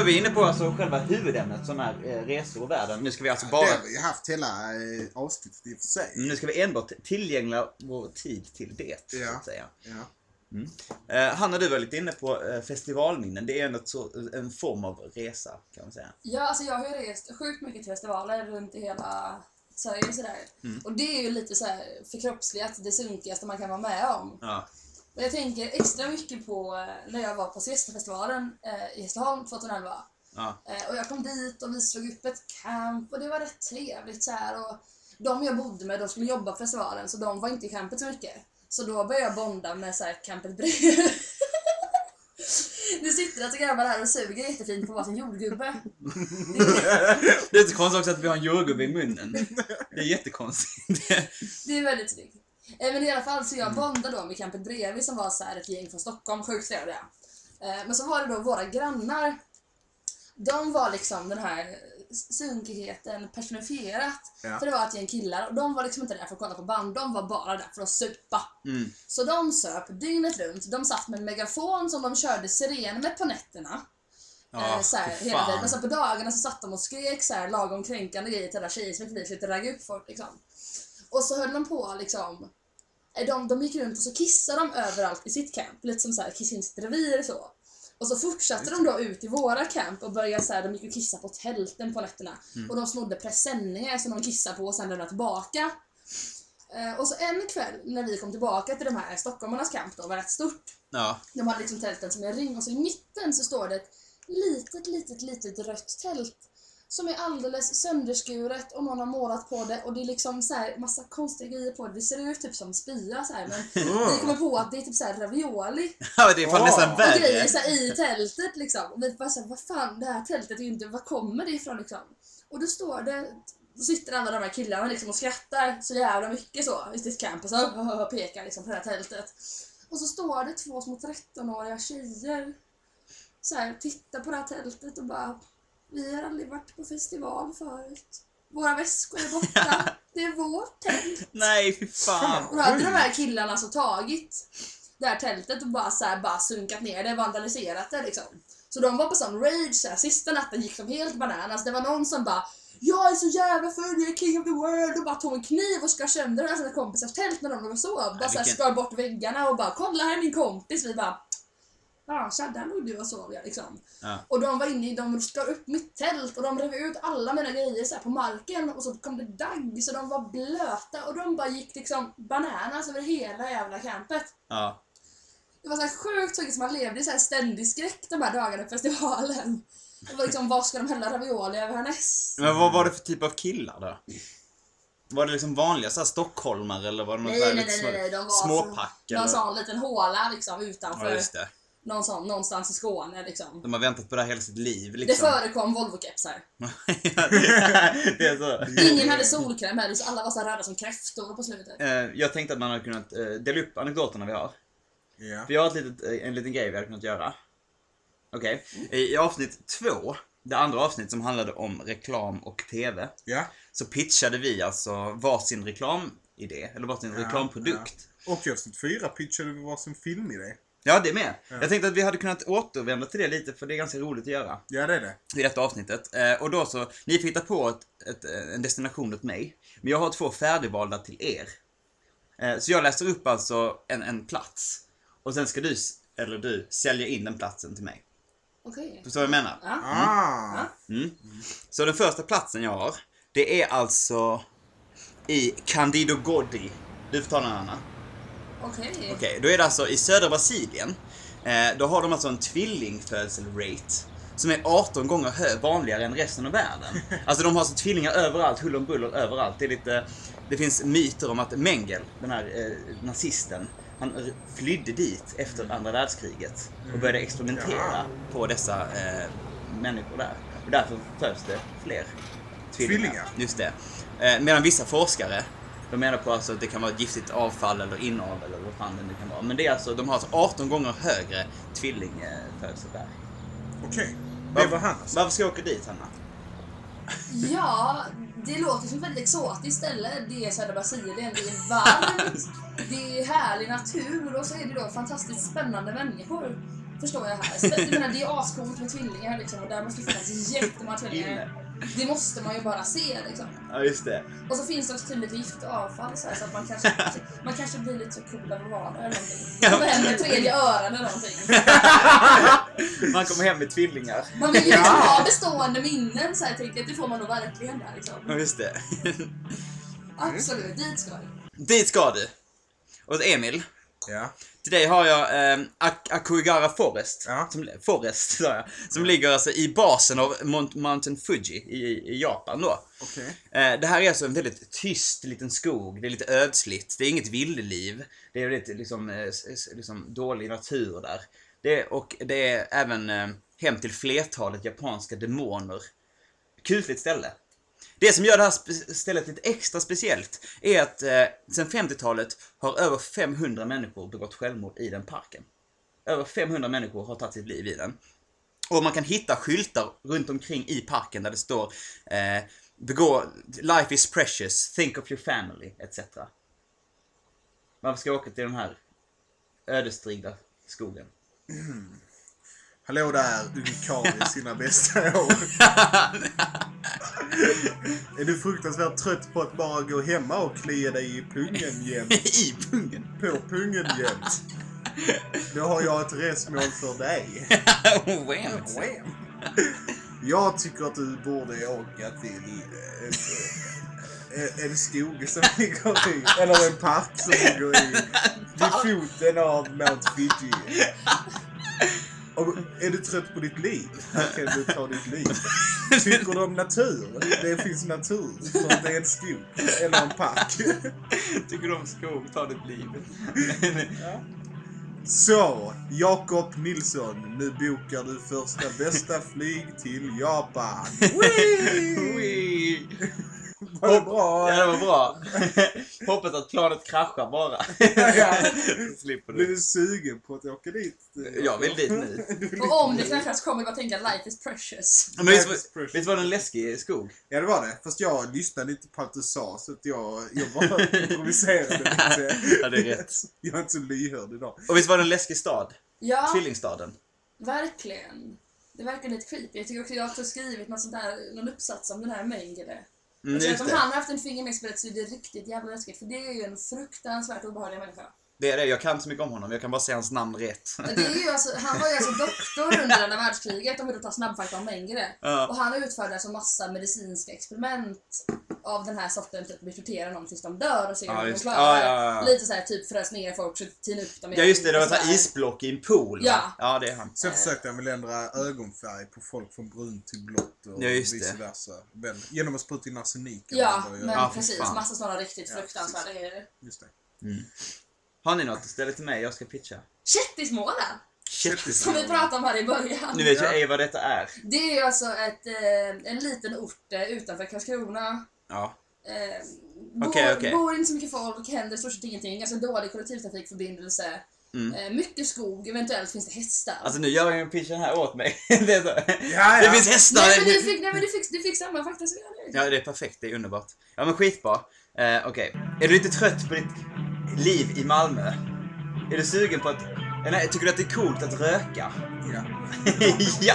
Är vi inne på alltså själva huvudämnet som är eh, resor i världen. Nu ska vi alltså Det bara... har vi haft hela eh, avsnittet i och för sig. Nu ska vi enbart tillgängliga vår tid till det, så Ja. att säga. Ja. Eh, Hanna, du var lite inne på eh, festivalminnen. Det är ändå så, en form av resa, kan man säga. Ja, alltså jag har ju rest sjukt mycket till festivaler runt i hela Sverige och sådär. Och det är ju lite så här förkroppsligat det sunkigaste man kan vara med om. Ja. Och jag tänker extra mycket på eh, när jag var på Siestafestivalen eh, i Hässleholm 2011. Ja. Eh, och jag kom dit och vi slog upp ett camp och det var rätt trevligt så här. Och de jag bodde med de skulle jobba på festivalen så de var inte i campet så mycket. Så då började jag bonda med så här campet bredvid. Nu sitter alltså grabbar här och suger jättefint på varsin jordgubbe. Det är så konstigt också att vi har en jordgubbe i munnen. Det är jättekonstigt. Det är väldigt snyggt. Eh, Men i alla fall så jag bondade då med campet bredvid som var så här ett gäng från Stockholm, sjukt trevliga. Eh, Men så var det då våra grannar. De var liksom den här sunkigheten personifierat. Ja. För det var ett gäng killar och de var liksom inte där för att kolla på band, de var bara där för att supa. Mm. Så de söp dygnet runt. De satt med en megafon som de körde siren med på nätterna. Ja, eh, så här, fy hela tiden. Men så på dagarna så satt de och skrek så här, lagom kränkande grejer till alla tjejer som inte försökte ragga upp folk. Liksom. Och så höll de på liksom. Eh, De, de gick runt och så kissade de överallt i sitt camp. Lite som så här, kissa in sitt revir så. Och så fortsatte de då ut i våra camp och började så här, de gick och kissade på tälten på nätterna. Och de snodde presenningar som de kissade på och sen lämnade tillbaka. Eh, och så en kväll när vi kom tillbaka till de här stockholmarnas camp då, var rätt stort. Ja. De hade liksom tälten som en ring och så i mitten så står det ett litet, litet, litet rött tält som är alldeles sönderskuret och någon har målat på det och det är liksom så här massa konstiga grejer på det. Det ser ut typ som spya så här men vi kommer på att det är typ så här ravioli ja, det är fan Åh. nästan och grejer värre. så här, i tältet liksom. Och vi bara såhär, vad fan det här tältet är ju inte, var kommer det ifrån liksom? Och då står det, då sitter alla de här killarna liksom och skrattar så jävla mycket så i sitt camp och så pekar liksom på det här tältet. Och så står det två små 13-åriga tjejer så här, tittar på det här tältet och bara Vi har aldrig varit på festival förut. Våra väskor är borta. Det är vårt tält. Nej, fy fan. Och då hade de här killarna alltså tagit det här tältet och bara, så här, bara sunkat ner det, vandaliserat det liksom. Så de var på sån rage så här, sista natten gick de helt bananas. Det var någon som bara jag är så jävla full, jag är king of the world och bara tog en kniv och skar sönder alla sina kompisars tält när de låg och sov. Bara så här, vilken- skar bort väggarna och bara kolla här är min kompis. Vi bara Ja, tja, där låg du och sov jag liksom. Ja. Och de var inne i, de skar upp mitt tält och de rev ut alla mina grejer så här på marken och så kom det dagg så de var blöta och de bara gick liksom bananas över hela jävla campet. Ja. Det var så här sjukt tråkigt, man levde i så här ständig skräck de här dagarna på festivalen. Det var liksom, var ska de hälla ravioli över härnäst? Men vad var det för typ av killar då? Var det liksom vanliga så här stockholmare eller var det något Nej, där nej, nej, nej, de var småpack? Någon eller? sån liten håla liksom utanför, Ja. Någon sån, någonstans i Skåne liksom. De har väntat på det här hela sitt liv Det liksom. förekom Volvo-kepsar. Ja, det, det är så. Ingen hade solkräm heller så alla var så röda som kräftor på slutet. Eh, Jag tänkte att man hade kunnat eh, dela upp anekdoterna vi har. Ja. Vi har ett litet, eh, en liten grej vi hade kunnat göra. Okej. I, I avsnitt två, det andra avsnitt som handlade om reklam och TV, Ja. så pitchade vi alltså varsin reklamidé, eller varsin Ja, reklamprodukt. Och i avsnitt fyra pitchade vi varsin filmidé. Ja, det är med. Ja. Jag tänkte att vi hade kunnat återvända till det lite, för det är ganska roligt att göra. Ja, det är det. I detta avsnittet. Eh, och då så, ni får hitta på ett, ett, eh, en destination åt mig. Men jag har två färdigvalda till er. Eh, så jag läser upp alltså en, en plats. Och sen ska du eller du säljer in den platsen till mig. Okej. Förstår du vad jag menar? Ja. Ah. Mm. Så den första platsen jag har, det är alltså i Candido Godi. Du får ta den Anna. Okej. Okej, då är det alltså i södra Brasilien. Eh, då har de alltså en tvillingfödselrate som är 18 gånger hö- vanligare än resten av världen. Alltså de har alltså tvillingar överallt, huller om buller överallt. Det, är lite, det finns myter om att Mengel, den här eh, nazisten, han flydde dit efter andra världskriget och började experimentera Ja. på dessa eh, människor där. Och därför föds det fler tvillingar. Tvillingar. Just det. Eh, medan vissa forskare de menar på alltså att det kan vara ett giftigt avfall eller inavel eller vad fan det nu kan vara. Men det är alltså, de har alltså 18 gånger högre tvillingfödsel där. Okej. Det var han alltså. Varför ska jag åka dit Hanna? Ja, det låter som ett väldigt exotiskt ställe. Det är södra Brasilien, det är varmt, det är härlig natur och så är det då fantastiskt spännande människor. Förstår jag här. Jag menar, det är ascoolt med tvillingar liksom och där måste det finnas jättemånga tvillingar. Det måste man ju bara se liksom. Ja, just det. Och så finns det också tydligt giftigt avfall så, här, så att man kanske, man kanske blir lite så cool av att vara där eller någonting. Kommer hem med tredje öran eller någonting. Man kommer hem med tvillingar. Man vill ju liksom ha bestående minnen så här, tänker att det får man nog verkligen där Ja, liksom. just det. Absolut, dit ska du. dit ska du. Och Emil, Ja. Till dig har jag eh, Ak- Akuigara Forest. Ja. Som, Forest, sa jag. Som ligger alltså i basen av Mount, Mountain Fuji i, i Japan då. Okej. Eh, Det här är alltså en väldigt tyst liten skog. Det är lite ödsligt. Det är inget vildliv. Det är lite liksom, eh, liksom dålig natur där. Det är, och det är även eh, hem till flertalet japanska demoner. Kusligt ställe. Det som gör det här stället lite extra speciellt är att eh, sedan 50-talet har över 500 människor begått självmord i den parken. Över 500 människor har tagit sitt liv i den. Och man kan hitta skyltar runt omkring i parken där det står eh, begå, Life is precious, think of your family, etc. Varför ska jag åka till den här ödesdigra skogen? Hallå där, ungkarl i sina bästa år. är du fruktansvärt trött på att bara gå hemma och klia dig i pungen jämt? I pungen! På pungen jämt? Då har jag ett resmål för dig. Wham! Jag tycker att du borde åka till eh, en, en skog som ligger i, eller en park som ligger i, vid foten av Mount Fiji. Och är du trött på ditt liv? Här kan du ta ditt liv. Tycker du om natur? Det finns natur. Att det är en skog. Eller en park. Tycker du om skog, ta ditt liv. Så, Jakob Nilsson. Nu bokar du första bästa flyg till Japan. Whee! Wee! Var det bra? Ja, det var bra. Hoppas att planet kraschar bara. Ja. Slipper Blir du. du sugen på att åka dit? Jag vill dit nu. Du vill Och om det kraschar så kommer vi bara tänka life is precious. Men visst, is var- precious. visst var det en läskig skog? Ja, det var det. Fast jag lyssnade inte på allt du sa, så att jag, jag bara improviserade lite. Ja, det är rätt. Jag är inte så lyhörd idag. Och visst var det en läskig stad? Ja, Tvillingstaden. verkligen. Det verkar lite creepy. Jag tycker också jag har också skrivit något sånt där, någon uppsats om den här Mengele. Mm, att om han har haft en finger med spelet så är det riktigt jävla läskigt. För det är ju en fruktansvärt obehaglig människa. Det är det. Jag kan inte så mycket om honom. Jag kan bara säga hans namn rätt. Det är ju alltså, han var ju alltså doktor under andra världskriget om vi då tar snabbfakta om Mengele. Ja. Och han utförde alltså massa medicinska experiment av den här sorten, typ vi torterar någon tills de dör och ser Ja, om de just det. klarar Ja, ja, ja. Lite såhär typ frös ner folk så tina upp dem Ja just det, det var ett isblock i en pool. va? Ja. Ja, det är han. Sen försökte han väl ändra ögonfärg på folk från brunt till blått och Ja, just vice versa. Väl, genom att spruta in arsenik. Ja, men Ja, precis. fan. Massa sådana riktigt Ja, fruktansvärda grejer. Just det. Har ni något att ställa till mig? Jag ska pitcha. Kättismåla! Kättis. Som vi pratade om här i början. Nu vet jag ej vad detta är. Det är ju alltså ett, eh, en liten ort eh, utanför Karlskrona. Ja. Eh, bor, Okej, okej. bor inte så mycket folk, händer i stort sett ingenting. Ganska dålig kollektivtrafikförbindelse. Mm. Eh, mycket skog, eventuellt finns det hästar. Alltså nu gör jag en pitchen här åt mig. det, är så. Ja, det ja. finns hästar! nej, men du fick, nej men du fick, du fick samma fakta som jag nu. Ja, det är perfekt. Det är underbart. Ja, men skitbra. Eh, Okej. Är du lite trött på ditt liv i Malmö? Är du sugen på att Nej, tycker du att det är coolt att röka? Ja. ja,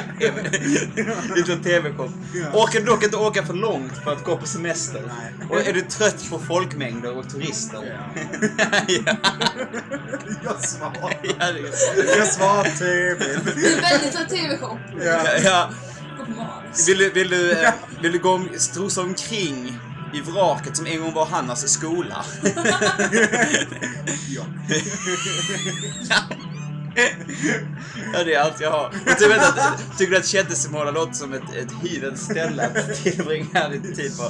lite en TV-shop. Ja. Orkar du dock inte åka för långt för att gå på semester? Nej. Och är du trött på folkmängder och turister? ja. Jag svarar. ja, det- Jag svarar TV. Det är väldigt så TV-shop. Ja. ja. Gå på Mars. Vill du, vill du, eh, vill du gå om, strosa omkring i vraket som en gång var Hannas skola? Ja. ja, det är allt jag har. Och vet att, tycker du att Kättesmåla låter som ett, ett hyvens ställe att tillbringa din tid på?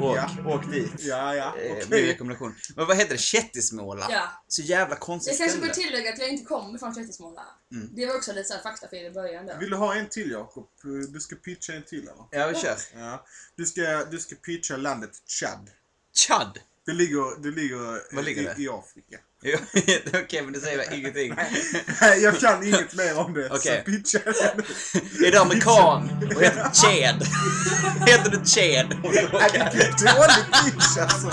Åk, Ja. åk dit. Ja, ja. Eh, Okej. Min rekommendation. Men vad heter det? Kättismåla? Ja. Så jävla konstigt Jag kanske bör tillägga att jag inte kommer från Kättismåla. Mm. Det var också lite så här faktafel i början där. Vill du ha en till Jakob? Du ska pitcha en till eller? Ja, vi kör. Ja. Du ska, du ska pitcha landet Chad. Chad. Det ligger, det ligger, Var ligger i, det? i Afrika. Okej, men det säger jag ingenting. Nej, jag kan inget mer om det. Okej. Så pitcha den. Är du amerikan och heter Chad? Heter du Chad? Nej, Vilken dålig pitch alltså.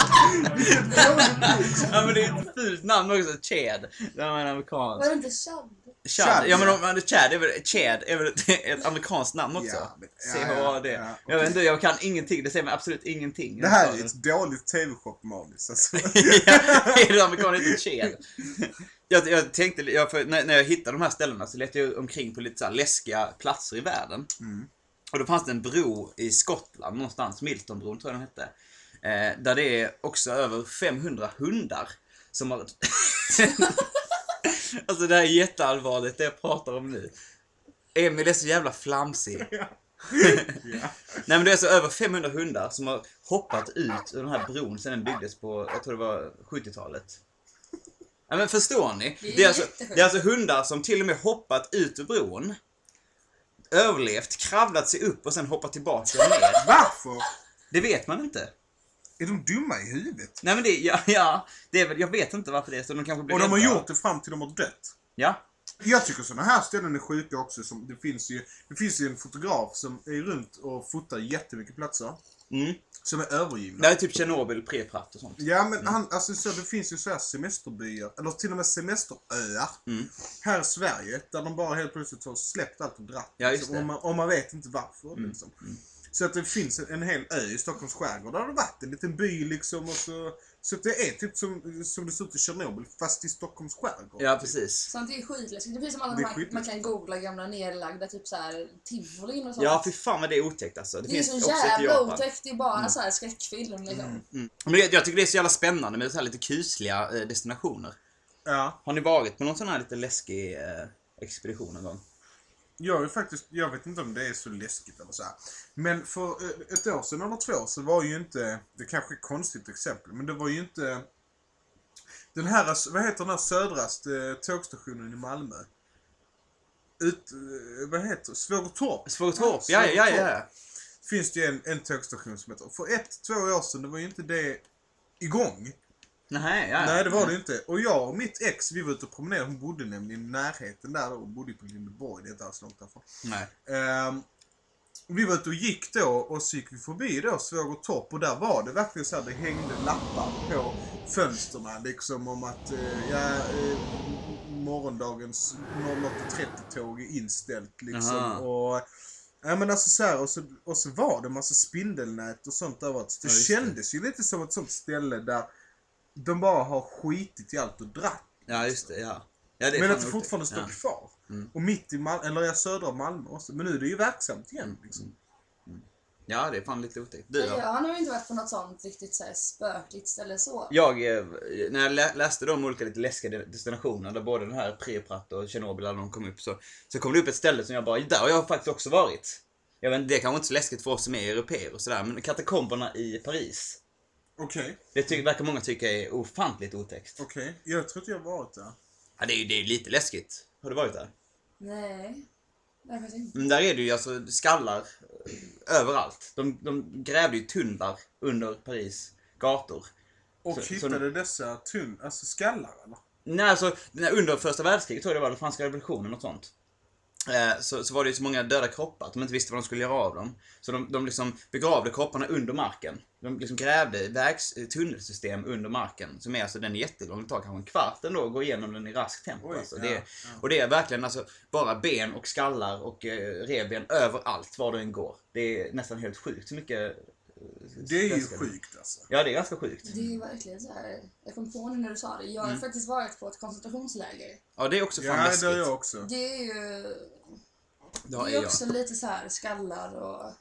Vilken dålig pitch. Ja men det är ett fult namn också, Chad. När man är Var amerikan. det inte Chad? Chad. Chad, Ja men om Chad är väl, Chad är väl ett, ett amerikanskt namn också? Ja, men- ja, C-H-A-D. ja, ja, Jag vet inte, jag kan ingenting. Det säger mig absolut ingenting. Det här är ett dåligt TV-shop-manus alltså. ja, är du amerikan heter Chad. Jag, jag tänkte, jag, för, när, när jag hittade de här ställena så letade jag omkring på lite så läskiga platser i världen. Mm. Och då fanns det en bro i Skottland någonstans, Miltonbron tror jag den hette. Eh, där det är också över 500 hundar som har... alltså det här är jätteallvarligt det jag pratar om nu. Emil är så jävla flamsig. Ja. Nej men det är alltså över 500 hundar som har hoppat ut ur den här bron sedan den byggdes på, jag tror det var 70-talet. Ja men förstår ni? Det är Det är, alltså, det är alltså hundar som till och med hoppat ut ur bron, överlevt, kravlat sig upp och sen hoppat tillbaka ner. Varför? Det vet man inte. Är de dumma i huvudet? Nej men det, ja, ja, det är väl, jag vet inte varför det är så. De kanske blir Och de har rädda. gjort det fram till de har dött. Ja. Jag tycker sådana här ställen är sjuka också. Som, det, finns ju, det finns ju en fotograf som är runt och fotar jättemycket platser. Mm. Som är övergivna. Det är typ Tjernobyl, Prepratt och sånt. Ja men han, alltså, så det finns ju så här semesterbyar, eller till och med semesteröar. Mm. Här i Sverige, där de bara helt plötsligt har släppt allt och dratt. Ja, just liksom, det. och, man, och man vet inte varför. Mm. Liksom. Så att det finns en, en hel ö i Stockholms skärgård där det har varit en liten by liksom. Och så, så att det är typ som, som det ser ut i Tjernobyl, fast i Stockholms skärgård. Ja typ. precis. Sånt är skitläskigt. Det finns som alla Det är de här, man kan googla gamla nedlagda typ så här tivolin och sånt. Ja, fy fan vad det är otäckt alltså. Det, det är finns så jävla otäckt. Det är bara så här skräckfilm liksom. Mm. Men det, jag tycker det är så jävla spännande med så här lite kusliga eh, destinationer. Ja. Har ni varit på någon sån här lite läskig eh, expedition någon gång? Jag är faktiskt, jag vet inte om det är så läskigt eller så här. Men för eh, ett år sedan eller två så var ju inte, det kanske är ett konstigt exempel, men det var ju inte den här, vad heter den här södraste tågstationen i Malmö? Ut, eh, vad heter det? Svågertorp. Svågertorp? Ja, ja, ja, ja. Finns det ju en, en tågstation som heter, för ett, två år sedan, det var ju inte det igång. Nej, ja. Nej, det var det inte. Och jag och mitt ex, vi var ute och promenerade. Hon bodde nämligen i närheten där då. Hon bodde på Lindeborg, det är inte alls långt därifrån. Nej. Ehm, vi var ute och gick då och så gick vi förbi då Svågertorp och där var det verkligen så här, det hängde lappar på fönsterna liksom om att eh, ja, eh, morgondagens 08.30-tåg är inställt liksom. Aha. Och, ja men alltså så här, och så, och så var det massa spindelnät och sånt överallt. Det Ja, det. kändes ju lite som ett sånt ställe där de bara har skitit i allt och dratt. Ja, just det, ja. ja det är Men att det fortfarande står ja. kvar. Mm. Och mitt i Malmö, eller ja, södra Malmö också. Men nu är det ju verksamt igen Mm. liksom. Ja, det är fan lite otäckt. Du då? Jag har nog inte varit på något sånt riktigt så här spökligt ställe så. Jag, eh, när jag lä- läste de olika lite läskiga destinationerna där både den här Prepratt och Tjernobyl alla de kom upp så, så kom det upp ett ställe som jag bara, där har jag faktiskt också varit. Jag vet, inte, det är kanske inte så läskigt för oss som är europeer och sådär, men katakomberna i Paris. Okej, Det ty- verkar många tycka är ofantligt otäckt. okej. Jag tror inte jag har varit där. Ja, det är ju det är lite läskigt. Har du varit där? Nej. Nej, faktiskt inte. Men där är det ju alltså skallar eh, överallt. De, de grävde ju tunnlar under Paris gator. Och Så- så- hittade dessa tunn, alltså skallar eller? Nej, alltså under första världskriget tror jag det var, den franska revolutionen och sånt. eh, så, så var det ju så många döda kroppar att de inte visste vad de skulle göra av dem. Så de, de liksom begravde kropparna under marken. De liksom grävde vägs, eh, tunnelsystem under marken. Som är alltså den är jättelång, det tar kanske en kvart ändå att gå igenom den i raskt tempo. Oj, alltså. ja, det, är- ja. Och det är verkligen alltså bara ben och skallar och eh, revben överallt var du än går. Det är nästan helt sjukt så mycket eh, Det är ju sjukt alltså. Ja, det är ganska sjukt. Det är verkligen så här. Jag kom på nu när du sa det. Jag har Mm. faktiskt varit på ett koncentrationsläger. Ja, det är också fan Ja, läskigt. det har jag också. Det är ju... Ja, det är är jag. också lite så här skallar och...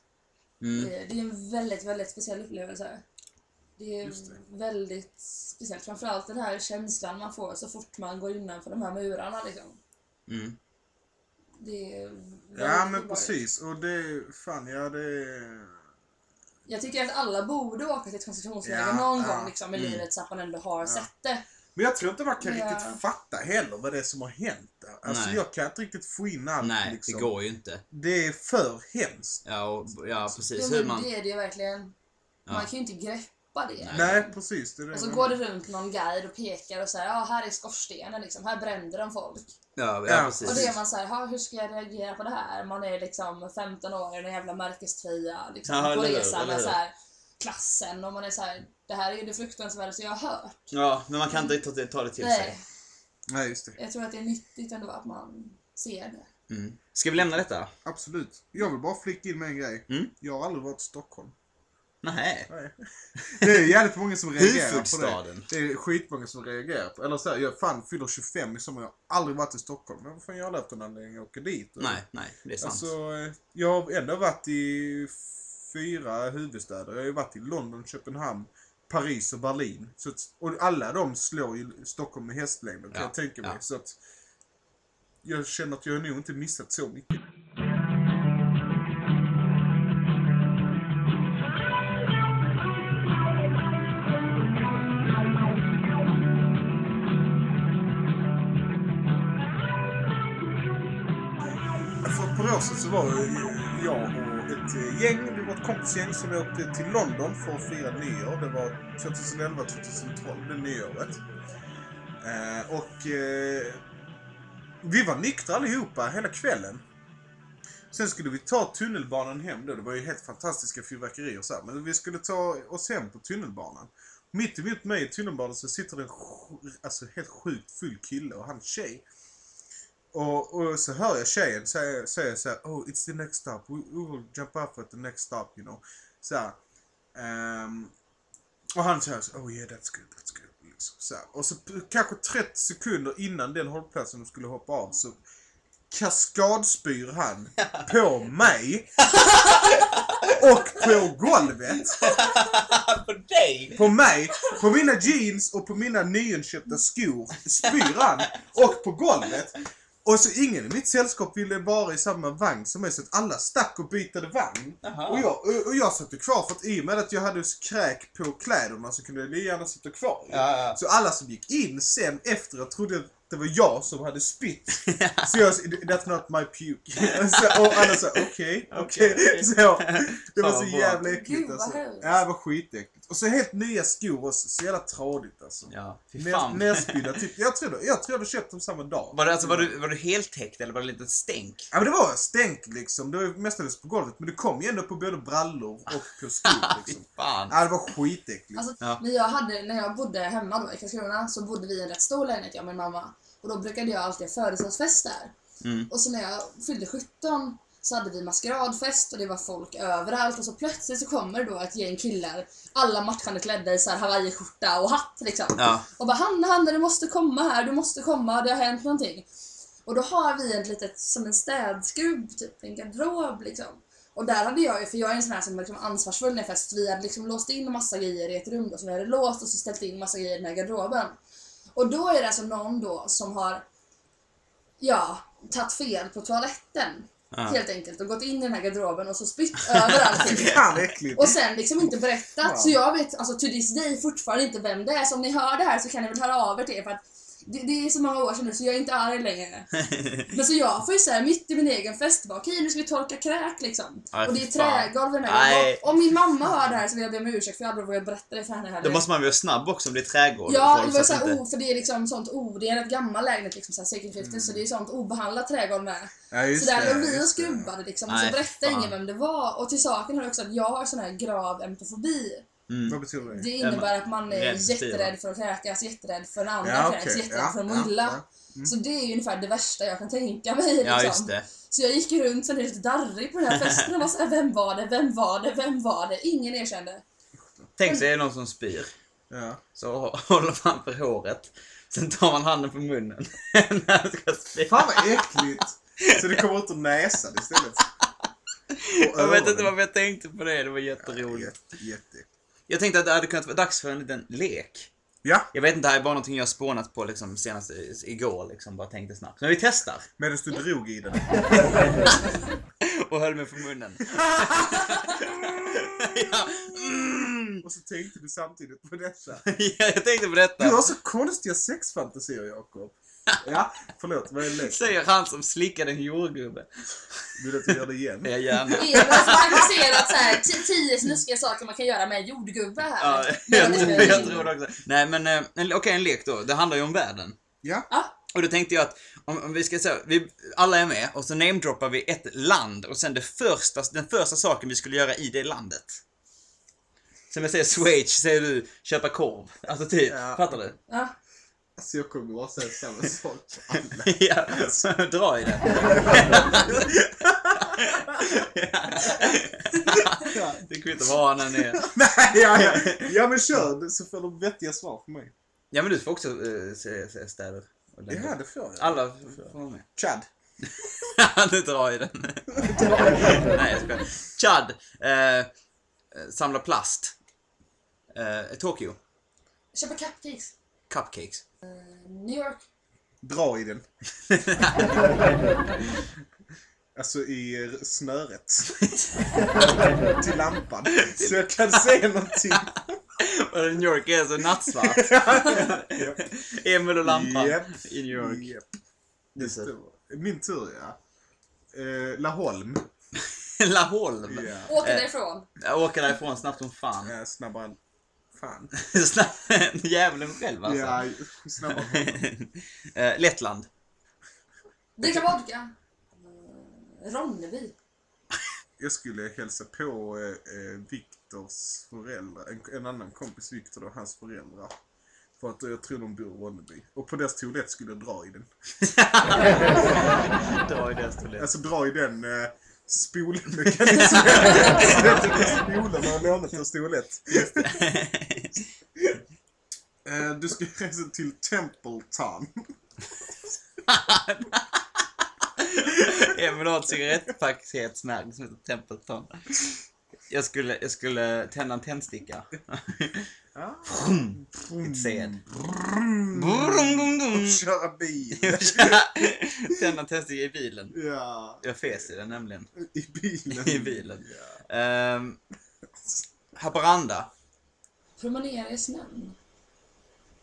Mm. Det det är en väldigt, väldigt speciell upplevelse. Det är det. väldigt speciellt. Framförallt den här känslan man får så fort man går innanför de här murarna liksom. Mm. Det är Ja, väldigt men precis. Och det, fan ja, det är... Jag tycker att alla borde åka till ett koncentrationsläger Ja, någon ja. gång liksom, i Mm. livet så att man ändå har Ja. sett det. Men jag tror inte man kan Ja. riktigt fatta heller vad det är som har hänt där. Alltså Nej. jag kan inte riktigt få in allt Nej, liksom. det går ju inte. Det är för hemskt. Ja, och, ja precis. Jo, Hur man... Det är det ju verkligen. Ja. Man kan ju inte greppa det. Nej. Nej, precis. Det är det Och så jag går det runt någon guide och pekar och säger ja här är skorstenen liksom, här brände de folk. Ja, ja, Ja, precis. Och då är man såhär, "Ha, hur ska jag reagera på det här? Man är liksom 15 år i en jävla märkeströja liksom, Ja, på eller hur, resa eller med så här, klassen och man är så här, det här är ju det fruktansvärdaste jag har hört. Ja, men man kan inte ta, ta det till Nej, sig. Nej, just det. jag tror att det är nyttigt ändå att man ser det. Mm. Ska vi lämna detta? Absolut. Jag vill bara flika in med en grej. Mm. Jag har aldrig varit i Stockholm. Nej. Nej. Det är jävligt många som reagerar på det. Det är skitmånga som reagerar på Eller så här, jag fan fyller 25 i sommar. Jag har aldrig varit i Stockholm. Men vad fan jag har haft en anledning att åka dit. Och- Nej, nej, det är sant. Alltså, eh, jag har ändå varit i fyra huvudstäder. Jag har ju varit i London, Köpenhamn, Paris och Berlin. Så att, och alla de slår ju Stockholm med hästlängder kan Ja, jag tänka mig. ja. Så att jag känner att jag nog inte missat så mycket. För ett par år sedan så var jag ett gäng, det var ett kompisgäng som åkte till London för att fira nyår. Det var 2011-2012, det nyåret. Eh, och eh, vi var nyktra allihopa hela kvällen. Sen skulle vi ta tunnelbanan hem då. Det var ju helt fantastiska fyrverkerier så här. Men vi skulle ta oss hem på tunnelbanan. Mitt emot mig i tunnelbanan så sitter det en alltså, helt sjukt full kille och hans tjej. Och, och så hör jag tjejen säga, säga så här, oh it's the next stop, we, we will jump off at the next stop, you know. Så här, ehm, och han säger så, oh yeah that's good, that's good. Liksom, så här. Och så kanske 30 sekunder innan den hållplatsen de skulle hoppa av så kaskadspyr han på mig och på golvet. på dig! På mig, på mina jeans och på mina nyinköpta skor spyr han. Och på golvet. Och så ingen i mitt sällskap ville vara i samma vagn som mig så att alla stack och bytade vagn. Och jag, och- och jag satt ju kvar för att i och med att jag hade kräk på kläderna så kunde jag lika gärna sitta kvar. Ja, ja. Så alla som gick in sen efteråt trodde att det var jag som hade spytt. Så jag sa, that's not my puke. så, och alla sa okej, Okej. Så det var så jävla äckligt alltså. Ja, det var skitäckligt. Och så helt nya skor också. Så jävla tradigt alltså. Ja, fy fan. Typ, jag tror jag, jag tror jag hade köpt dem samma dag. Var, det, alltså, var, du, var du helt täckt eller var det lite stänk? Ja men det var stänk liksom. Det var mestadels på golvet. Men det kom ju ändå på både brallor och på skor liksom. fan. Ja det var skitäckligt. Alltså, Ja. när, jag hade, när jag bodde hemma då i Karlskrona så bodde vi i en rätt stor lägenhet, jag och min mamma. Och då brukade jag alltid ha födelsedagsfest där. Mm. Och så när jag fyllde 17 så hade vi maskeradfest och det var folk överallt och så plötsligt så kommer då ett gäng killar, alla matchande klädda i så här hawaiiskjorta och hatt liksom. Ja. Och bara Hanna, Hanna du måste komma här, du måste komma, det har hänt någonting. Och då har vi ett litet, som en städskrubb, typ en garderob liksom. Och där hade jag ju, för jag är en sån här som är liksom ansvarsfull när jag fest, vi hade liksom låst in massa grejer i ett rum då, så vi hade låst och så ställt in massa grejer i den här garderoben. Och då är det alltså någon då som har, ja, tagit fel på toaletten. Ja. Helt enkelt och gått in i den här garderoben och så spytt över allting. Fan äckligt. Och sen liksom inte berättat. Wow. Så jag vet alltså to this day fortfarande inte vem det är. Så om ni hör det här så kan ni väl höra av er till er för att det, det är så många år sedan nu så jag är inte arg längre. Men så jag får ju säga mitt i min egen fest bara okej nu ska vi torka kräk liksom. Aj, och det är trägolv den här. Om min mamma hör det här så vill jag be om ursäkt för jag aldrig vågat berätta det för henne heller. Då måste man vara snabb också om det är trädgård. Ja, det var såhär, inte- oh, för det är liksom sånt, oh, det är en rätt gammal lägenhet liksom, såhär sekelskiftet, så det är sånt obehandlat trädgård med. Ja, just Så där låg vi och skrubbade liksom, och så berättade ingen vem det var. Och till saken hör också att jag har sån här grav emtofobi. Mm. Vad betyder det? Det innebär att man är styra. jätterädd för att kräkas, jätterädd för en andra Ja, kräks, okej. jätterädd Ja, för att må ja, illa. ja. Så det är ju ungefär det värsta jag kan tänka mig. Liksom. Ja, just det. Så jag gick runt så lite darrig på den här festen och var såhär, vem var det, vem var det, vem var det? Ingen erkände. Tänk sig är det någon som spyr. Ja. Så håller man för håret. Sen tar man handen på munnen. när. Fan vad äckligt! Så det kommer ut ur näsan istället. Jag vet inte varför jag tänkte på det. Det var jätteroligt. Jätte, jätte. Jag tänkte att det hade kunnat vara dags för en liten lek. Ja, Jag vet inte, det här är bara någonting jag spånat på liksom senast igår. Liksom, bara tänkte snabbt. Men vi testar. medan du drog i den. Och höll mig för munnen. ja. Mm. Och så tänkte du samtidigt på detta. ja, jag tänkte på detta. Du har så konstiga sexfantasier Jakob. Ja, förlåt, vad är lek? Säger han som slickade en jordgubbe. Vill du att vi gör det igen? Ja, gärna. Emil har aviserat såhär ti- tio snuskiga saker man kan göra med jordgubbe här. Ja, Men jag, tror- jag det också. Nej men, eh, en- okej en lek då. Det handlar ju om världen. Ja, Ja, Och då tänkte jag att om, om vi ska säga, vi, alla är med och så namedroppar vi ett land och sen det första, den första saken vi skulle göra i det landet. Som jag säger Schweiz, säger du köpa korv. Alltså typ, Ja. fattar du? ja. Alltså jag kommer bara säga samma sak för alla. ja, så dra i det. Ja. det kvittar vad han än är. Nej, ja, ja. ja men kör så får de vettiga svar för mig. Ja men du får också äh, säga, säga städer. och länder. Ja, det får jag. Alla får vara med. Chad. nu drar jag i den. Nej, jag skojar. Chad. Eh, samla plast. Eh, Tokyo. Köpa cupcakes. Cupcakes. New York. Dra i den. Alltså i snöret. Till lampan. Så jag kan se någonting. Och New York är så nattsvart. Japp. Emil och lampan Japp. i New York. Det står. Min tur ja. Eh, Laholm. Laholm. Ja. Åka Eh. därifrån. Jag åker därifrån snabbt som fan. Eh, snabbare. Fan. Djävulen själv alltså. Ja, snabbare. Eh, Lettland. Dricka vodka. Eh, Ronneby. Jag skulle hälsa på eh, eh, Viktors föräldrar, en, en annan kompis Viktor och hans föräldrar. För att jag tror de bor i Ronneby. Och på deras toalett skulle jag dra i den. Dra i deras toalett. Alltså dra i den eh, spolmekanismen. Spolen och lånat deras toalett. Eh, du ska resa till Templeton. Emil har ett cigarettpaketsmärke som heter Templeton. Jag skulle, jag skulle tända en tändsticka. Sed. Och köra bil. tända tändsticka i bilen. Ja, Jag fes i den nämligen. i bilen. I bilen. Ja. Ehm, Haparanda. Promenera i snön.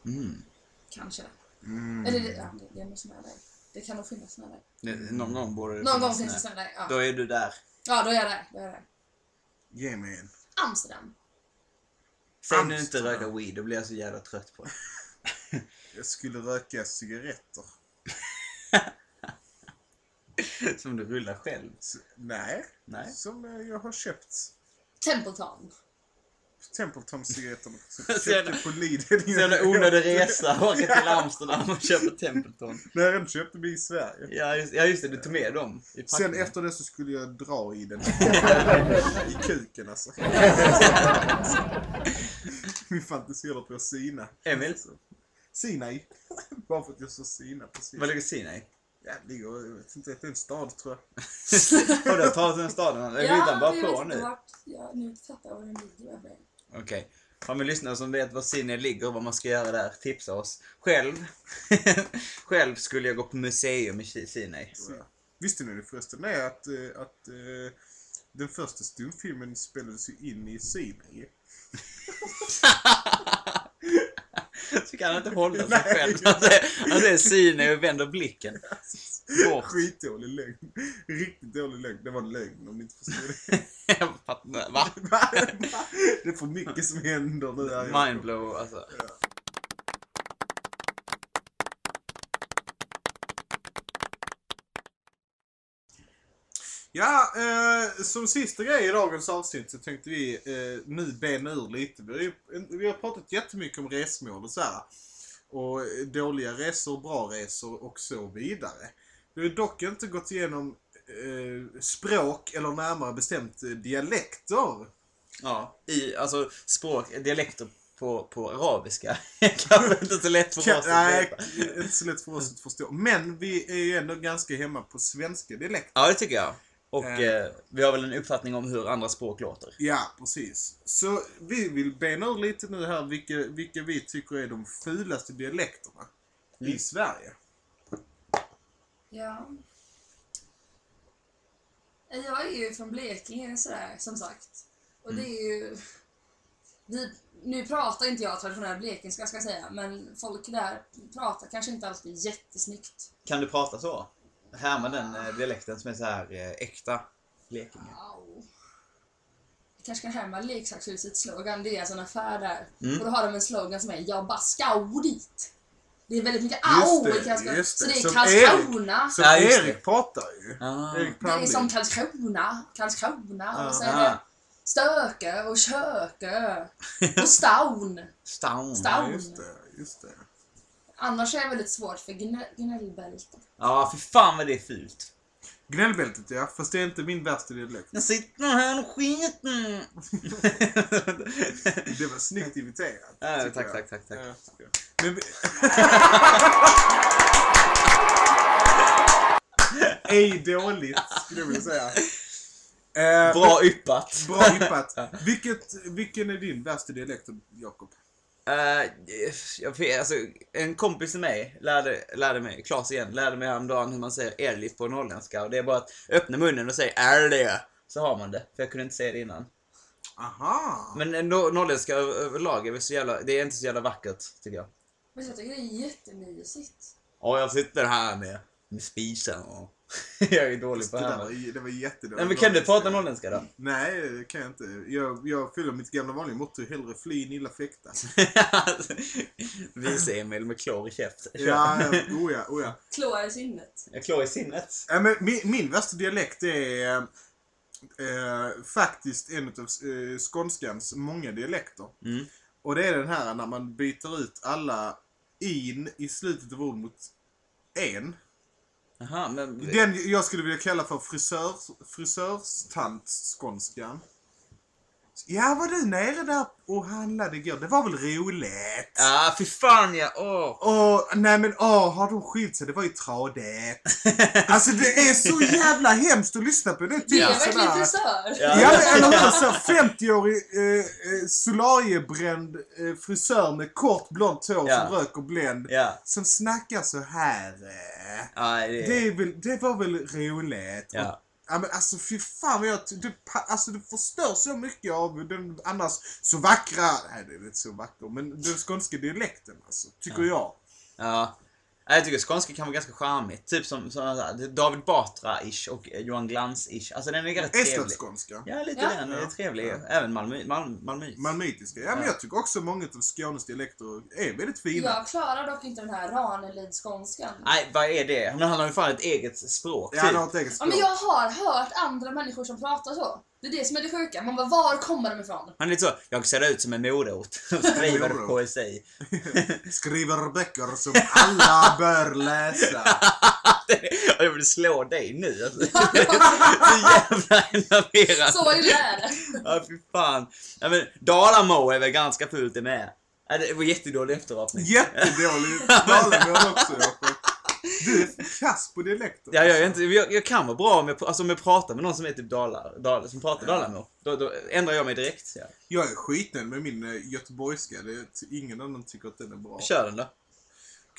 Mm. Kanske. Mm. Eller det, ja, det, är nog snö där. Det kan nog finnas snö där. Någon gång borde det Någon gång finnas finns det snö där. Ja, Då är du där. ja då är jag där. Då är jag där. Ge mig en. Amsterdam. Säg nu inte Amsterdam. röka weed, då blir jag så jävla trött på det. Jag skulle röka cigaretter. Som du rullar själv. S- nej, Nej. som eh, jag har köpt. Templeton. Templeton-cigaretterna köpte på Lidl. Så jävla onödig resa, åka till Amsterdam och köpa Templeton. Nej, jag redan köpte vi i Sverige. Ja just, ja, just det, du tog med dem i Sen efter det så skulle jag dra i den. I kuken alltså. Min fantasi håller på att sina. Emil? Sinai. Bara för att jag sa Sina precis. Vad ligger Sinai? Ja, det ligger, jag vet inte, det är en stad tror jag. Har du talat om den staden? Eller ja, bara på nu? vart... Ja, nu fattar jag var den ligger. Jag Okej. Har vi lyssnare som vet var Sinai ligger och vad man ska göra där, tipsa oss. Själv, själv skulle jag gå på museum i. Så, Visste ni det förresten? Nej, att, eh, att eh, den första stumfilmen spelades ju in i Sinai. Så kan han inte hålla sig själv. Han ser, han synen och vänder blicken. Bort. Skitdålig lögn. Riktigt dålig lögn. Det var en lögn om ni inte förstod det. Jag fattar- Va? det är för mycket som händer nu här. Mindblow, alltså. Ja, eh, som sista grej i dagens avsnitt så tänkte vi eh, nu bena ur lite. Vi vi har pratat jättemycket om resmål och så här. Och dåliga resor, bra resor och så vidare. Vi har dock inte gått igenom eh, språk eller närmare bestämt eh, dialekter. Ja, i, alltså språk, dialekter på, på arabiska. Kanske inte så lätt för oss att nej, inte så lätt för oss att förstå. Men vi är ju ändå ganska hemma på svenska dialekter. Ja, det tycker jag. Och Eh. eh, vi har väl en uppfattning om hur andra språk låter. Ja, precis. Så vi vill bena ur lite nu här vilka, vilka vi tycker är de fulaste dialekterna Mm. i Sverige. Ja. Jag är ju från Blekinge sådär, som sagt. Och det är ju... Vi, nu pratar inte jag traditionell blekingska ska jag säga, men folk där pratar kanske inte alltid jättesnyggt. Kan du prata så? Härma den eh, dialekten som är så här eh, äkta Blekinge. Au. Jag kanske kan härma leksakshusets slogan, det är alltså en affär där. Mm. Och då har de en slogan som är Jag bara ska dit. Det är väldigt mycket au i Karlskrona. Så det. är Som Karlskrona. Som Ja, Erik pratar ju. Ah. Erik Det är som. Karlskrona, Karlskrona och så är det Stöke och Köke och Staun. Staun. Staun. Ja, just det. Just det. Annars är det väldigt svårt för gnä- gnällbälte. Ja, fy fan vad det är fult. Gnällbältet ja, fast det är inte min värsta dialekt. Jag sitter här och skiten. Det var snyggt imiterat. Ja, tack, jag. tack, tack, tack. Ja. Men. Ej dåligt, skulle jag vilja säga. Eh, Bra yppat. Bra yppat. Vilket, vilken är din värsta dialekt, Jakob? Eh, jag vet, alltså, en kompis till mig lärde, lärde mig, Klas igen, lärde mig häromdagen hur man säger ärligt på norrländska. Och det är bara att öppna munnen och säga ärlig. Så har man det. För jag kunde inte säga det innan. Aha! Men eh, nor- norrländska överlag är väl så jävla, det är inte så jävla vackert, tycker jag. Men jag tycker det är jättemysigt. Ja, jag sitter här med, med spisen och... jag är dålig på det, här. var, det var jättedåligt. Nej, men kan du prata norrländska då? Nej, det kan jag inte. Jag, jag fyller mitt gamla vanliga motto, hellre fly än illa fäkta. Visa Emil med klor i käft. Ja, ja, oh ja, oh ja. I sinnet. Jag klor i sinnet. Ja, men min, min värsta dialekt är eh, faktiskt en av eh, skånskans många dialekter. Mm. Och det är den här när man byter ut alla in i slutet av ord mot en. Jaha, men... Den jag skulle vilja kalla för frisörs, frisörstantsskånskan. Ja, var du nere där och handlade igår? Det var väl roligt? Ja, fy fan ja. Åh. Åh, nej men åh, har de skilt sig? Det var ju tradigt. Alltså det är så jävla hemskt att lyssna på. Det är typ Det är sådär- verkligen frisör. Ja. Ja, eller hur? Så 50-årig eh, eh, solariebränd eh, frisör med kort blont hår Ja. som röker Blend. Ja. Som snackar så här. Eh. Ja, det... Det, är väl, det var väl roligt? Ja. Ja men alltså fy fan vad jag... Du, alltså, du förstör så mycket av den annars så vackra... Nej det är inte så vacker men den skånska dialekten alltså. Tycker jag. Ja. Ja, Jag tycker skånska kan vara ganska charmigt. Typ som, som så här, David Batra-ish och Johan Glans-ish. Alltså den är ganska trevlig. Estlandsskånska. Ja, lite Ja. den. Den är Ja. trevlig. Ja. Även Malmö, Malmö, Malmö. Malmöitiska. Ja men Ja. jag tycker också många av Skånes dialekter är väldigt fina. Jag klarar dock inte den här Ranelidskånskan. Nej, vad är det? Men han har ju fan ett eget språk. Ja, typ. han har ett eget Ja, språk. men jag har hört andra människor som pratar så. Det är det som är det sjuka. Man bara, var kommer de ifrån? Han är lite så, jag ser ut som en morot. Skriver poesi. Skriver böcker som alla bör läsa. Och jag vill slå dig nu. Alltså. Så jävla enerverad. Så illa är det. Ja, fy fan. Ja, men Dalamo är väl ganska fult det med. Ja, det var jättedålig efterapning. Jättedålig Dalamål också. Du är kass på dialekter. Ja, jag, är inte, jag, jag kan vara bra om jag, alltså, om jag pratar med någon som är typ Dala, Dala, som pratar Dalamo. Då, då ändrar jag mig direkt. Ja. Jag är skitnöjd med min eh, göteborgska. Det är, ingen annan tycker att den är bra. Kör den då.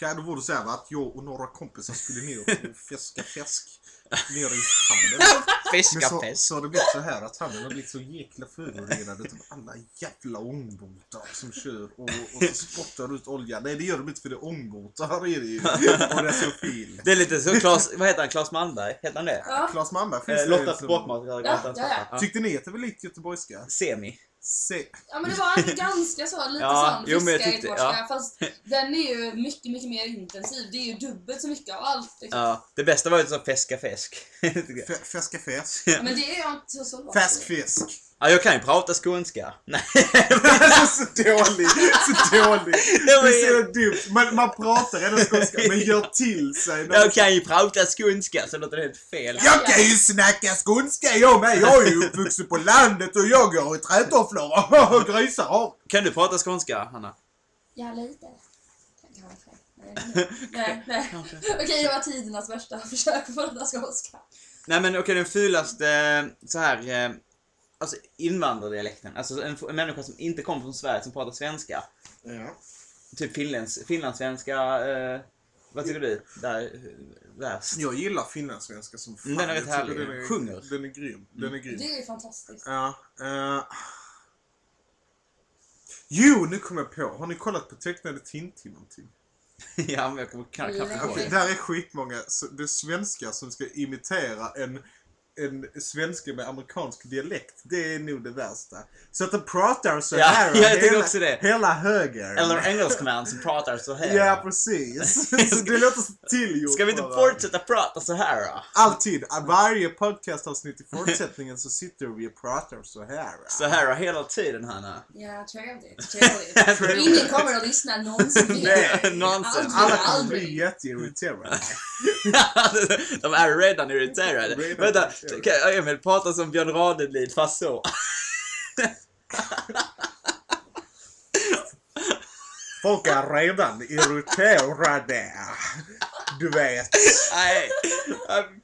Okej, då var det så här att jag och några kompisar skulle ner och fiska fisk nere i hamnen. Fiska så, fisk. så har det blivit så här att hamnen har blivit så jäkla förorenad utav alla jävla ångbåtar som kör och, och så spottar ut olja. Nej det gör de inte för det är ångbåtar här är det ju. Och det är så fel. Det är lite så Claes, vad heter han? Claes Malmberg? Heter han det? Ja. Claes Malmberg finns Eh, det Lotta som- Språkmakargatan. Ja, ja, ja. Tyckte ni att det var lite göteborgska? Semi. Se. Ja men det var ändå ganska så, lite Ja, sån jo, men jag tyckte- ja. Fast den är ju mycket, mycket mer intensiv. Det är ju dubbelt så mycket av allt. Liksom. Ja, det bästa var ju så fiska fisk. tycker jag. F- Fiska fisk. Ja, Men det är jag inte så, så bra på. fisk. Ja, jag kan ju prata skånska. Nej. så dålig, så dålig. Det är så dumt. Man, man pratar redan skånska men gör till sig. Jag kan ju prata skånska så låter det helt fel. Jag kan ju snacka skånska jag med. Jag är ju uppvuxen på landet och jag går i trätofflor och grisar av. Kan du prata skånska, Hanna? Ja, lite. Kanske. Nej, nej. Okej, det var tidernas värsta försök på att prata skånska. Nej men okej, den fulaste så här eh, alltså invandrardialekten. Alltså en, en människa som inte kommer från Sverige som pratar svenska. Ja. Typ finlands, finlandssvenska. Eh, vad tycker du? Där, värst. Jag gillar finlandssvenska som fan. Mm, den är rätt härlig. Den är, Sjunger. Den är grym. Den är grym. Det är ju fantastiskt. Ja. eh. Jo, nu kom jag på. Har ni kollat på tecknade Tintin någonting? ja, men jag kommer knappt ihåg det. där är skitmånga. Det är svenskar som ska imitera en, en svenska med amerikansk dialekt. Det är nog det värsta. Så att de pratar så Ja, här. jag tycker hela, också det. Hela högern. Eller engelsmän som pratar så här. Ja, precis. så det låter så tillgjort. Ska vi inte fortsätta prata så här då? Alltid. Varje podcastavsnitt i fortsättningen så sitter vi och pratar så här. Så här hela tiden Hanna. Ja, trevligt. Trevligt. Ingen kommer att lyssna någonsin. Nej. Aldrig, Alla kommer bli jätteirriterade. De är redan irriterade. Redan Vänta, Emil prata som Björn Ranelid fast så? Folk är redan irriterade. Du vet. Nej,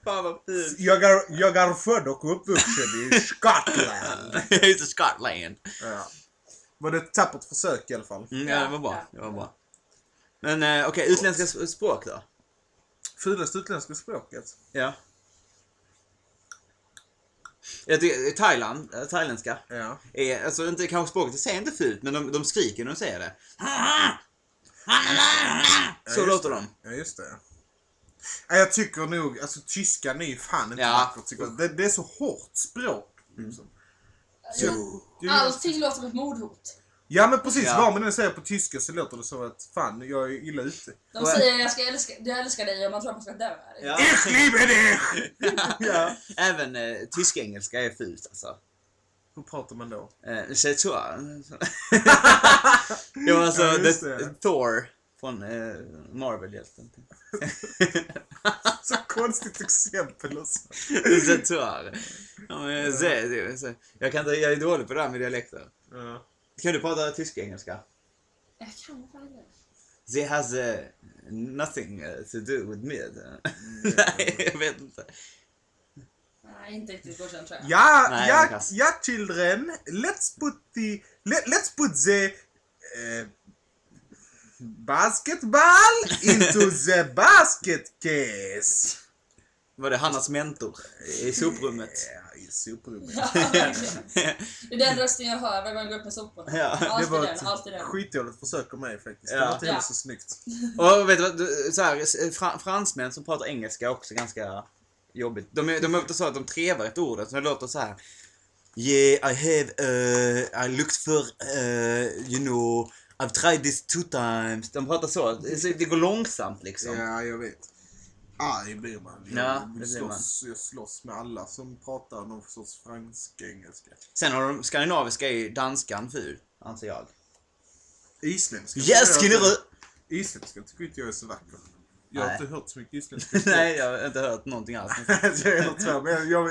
fan vad fint. Jag är, jag är född och uppvuxen i Skottland. Just det, Scotland. Ja. Var det ett tappert försök i alla fall? Mm, ja, det var bra. Det var bra. Men eh, okej, utländska s- språk då? Fulaste utländska språket? Ja. Tycker, Thailand, eh, thailändska, Ja. är, alltså inte, kanske språket i sig är inte fult, men de, de skriker när de säger det. Så just låter det. de. Ja, just det. Ja, jag tycker nog, alltså tyskan är ju fan inte Ja. vackert. Det, det är så hårt språk. Liksom. Så jag- jag- Allting låter som ett mordhot. Ja men precis, Ja. vad man än säger på tyska så låter det som att fan, jag är illa ute. De säger jag, ska älska, jag älskar dig och man tror att man ska dö. Ja. Ich liebe dich! ja. Även eh, tysk-engelska är fult alltså. Hur pratar man då? Eh, c'est toi. jo, alltså Ja, det. Thor från eh, Marvel-hjälten. Så konstigt exempel alltså. c'est toi. Ja, men, se, se, se. Jag, kan inte, jag är dålig på det här med dialekter. Ja. Kan du prata tysk-engelska? Jag kan fan inte. They has uh, nothing uh, to do with me. Nej, jag vet inte. Nej, inte riktigt godkänt tror jag. Ja, Nej, ja, ja children, let's put the, let, let's put the eh, basketball into the basket case. Var det Hannas mentor i soprummet? Soprummet. Ja. Det är den rösten jag hör varje gång jag går upp med soporna. Ja, det alltid Det var den, alltid ett den. skitdåligt försök av mig faktiskt. Det Ja. var inte Ja. så snyggt. Och vet du vad, så här, fra, fransmän som pratar engelska är också ganska jobbigt. De är, de är ofta så att de trevar ett ord, så det låter så här. Yeah, I have, uh, I looked for, uh, you know, I've tried this two times. De pratar så. Det, det går långsamt liksom. Ja, jag vet. Arg blir man. Jag, Ja, det blir slåss, jag slåss med alla som pratar någon sorts fransk-engelska. Sen har de skandinaviska är ju danskan ful, anser jag. Isländska. Yes, tycker jag Isländska tycker inte jag är så vacker. Jag har Nej. inte hört så mycket isländska. Nej, jag har inte hört någonting alls.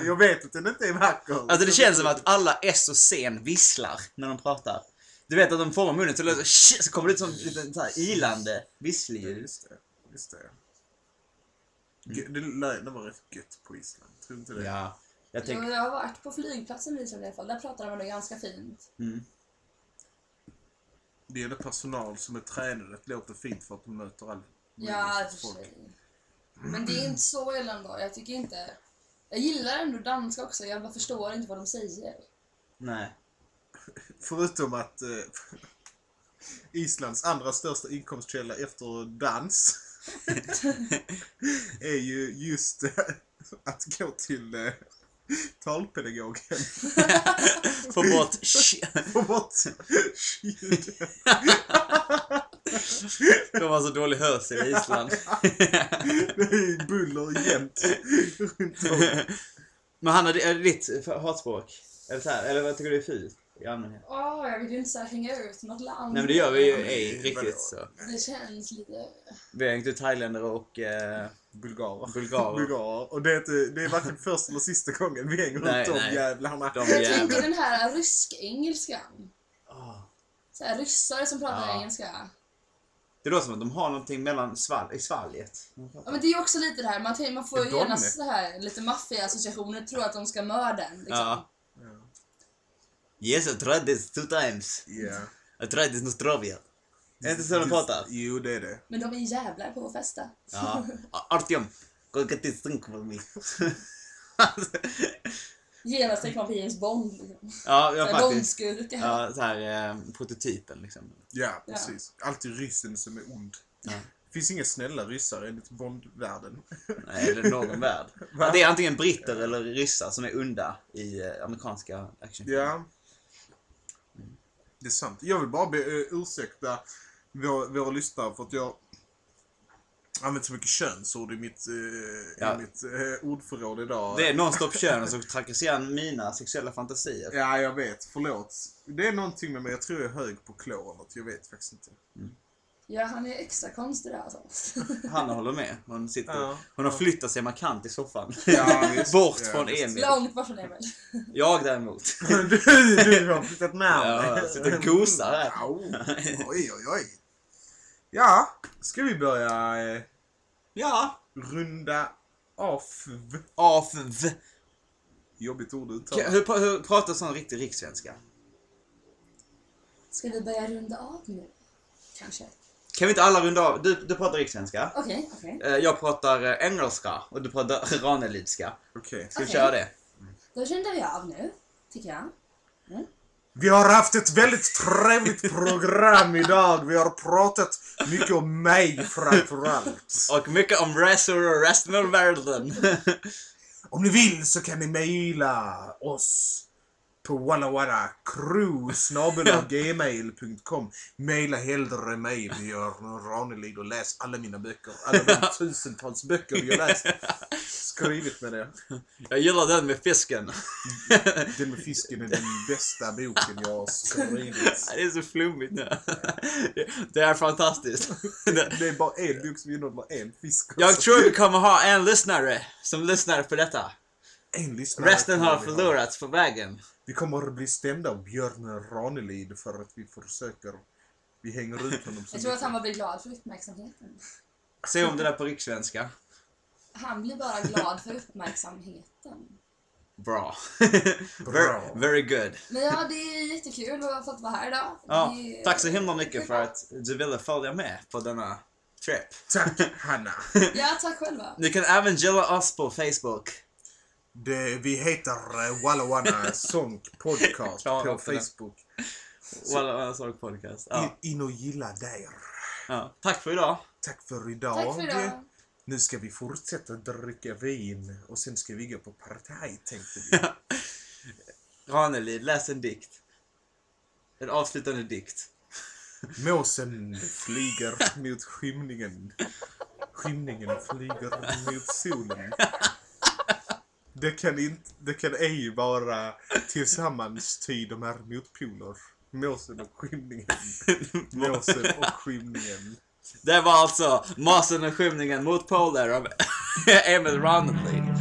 Jag, vet att den inte är vacker. Alltså det känns som att alla S och C visslar när de pratar. Du vet att de formar munnen så, så, kommer det ut som lite så här ilande Ja, vissljud. just det. Just det. Gö- Det lär det var rätt gött på Island. Tror du inte det? Ja, jag Jo, tänker... jag har varit på flygplatsen i Island i alla fall. Där pratar de ändå ganska fint. Mm. Det är det personal som är tränade att låta fint för att de möter all Ja, för folk. sig. Men det är inte så illa ändå. Jag tycker inte... Jag gillar ändå danska också. Jag bara förstår inte vad de säger. Nej. Förutom att eh, Islands andra största inkomstkälla efter dans är ju just att gå till eh, talpedagogen. Få bort Få bort. De har så dålig hörsel i Island. Det är buller jämt. Men Hanna, det- är ditt hatspråk? Eller så här, eller vad tycker du är fult i allmänhet? Åh, jag vill ju inte så här hänga ut något land. Nej men det gör vi ju ej riktigt så. Det känns lite... Vi har hängt ut thailändare och eh, Bulgarer. bulgarer. Bulgarer. Och det är, inte, det är varken första eller sista gången vi hänger Nej, ut de nej. jävlarna. De Jag tänker jävlarna. den här rysk-engelskan. Ah. Så här ryssar som pratar Ja. engelska. Det låter som att de har någonting mellan sval i svalget. Ja men det är ju också lite det här, man, man får ju genast här lite maffiaassociationer, tror att de ska mörda en. Liksom. Ja. Yes, I tried this two times. Ja. I tried this Nostrovia. Är det inte så de pratar? Jo, det är det. Men de är jävlar på att festa. Ja. Artyom, go get this drink for me. Genast tänker man på James Bond. Ja, ja faktiskt. Ja, så här eh, prototypen liksom. Ja, precis. Alltid ryssen som är ond. Ja. Det finns inga snälla ryssar enligt Bondvärlden. Nej, är det någon värld? Va? Det är antingen britter eller ryssar som är onda i eh, amerikanska actionfilmer. Ja. Det är sant. Jag vill bara be uh, ursäkta våra, våra lyssnare för att jag använt så mycket könsord i mitt, uh, Ja. i mitt uh, ordförråd idag. Det är nonstop kön som trakasserar mina sexuella fantasier. Ja, jag vet. Förlåt. Det är någonting med mig. Jag tror jag är hög på kloret. Jag vet faktiskt inte. Ja, han är extra konstig där alltså. Hanna håller med. Hon, sitter, Ja. hon har flyttat sig markant i soffan. Ja, visst. Bort Ja, från. Emil. Långt bort från Emil. Jag däremot. du, du har flyttat närmare. Ja, sitter och gosar här. Oj, oj, oj. Ja, ska vi börja eh, Ja. runda av? Av. Jobbigt ord att uttala. Hur, hur pratar sån riktig rikssvenska? Ska vi börja runda av nu? Kanske. Kan vi inte alla runda av? Du, du pratar rikssvenska. Okej, okej. Eh, Jag pratar eh, engelska och du pratar ranelidska. Okej. Ska vi Okej. köra det? Då rundar vi av nu, tycker jag. Vi har haft ett väldigt trevligt program idag. Vi har pratat mycket om mig framförallt. Och mycket om resor och resten av världen. Om ni vill så kan ni mejla oss på wallawallacrew.gmail.com Maila hellre mig, Björn Ranelid och läs alla mina böcker. Alla de tusentals böcker jag läst. Skrivit med det. Jag gillar den med fisken. Den med fisken är den bästa boken jag har skrivit. Det är så flummigt nu. Det är fantastiskt. Det är bara en bok som innehåller en fisk. Jag tror vi kommer ha en lyssnare som lyssnar på detta. En lyssnare Resten har förlorats på vägen. Vi kommer att bli stämda av Björn Ranelid för att vi försöker... Vi hänger ut honom så Jag tror att han var bli glad för uppmärksamheten. Säg om det där på rikssvenska. Han blir bara glad för uppmärksamheten. Bra. Bra. Very, very good. Men ja, det är jättekul att ha fått vara här idag. Ja, Det- tack så himla mycket för att du ville följa med på denna trip. Tack Hanna. Ja, tack själva. Ni kan även gilla oss på Facebook. Det, vi heter uh, Walla Wanna Song Podcast på. Facebook. Walla Sorg Podcast. Ja. In, in och gilla där. Ja. Tack för idag. Tack för idag. Tack för idag. Nu ska vi fortsätta dricka vin och sen ska vi gå på partaj tänkte vi. Ranelid, läs en dikt. En avslutande dikt. Måsen flyger mot skymningen. Skymningen flyger mot solen. Det kan, inte, det kan ej vara tillsammans ty de är motpoler. Måsen och skymningen. Måsen och skymningen. Det var alltså Masen och skymningen mot Polar av Emil Ranelid.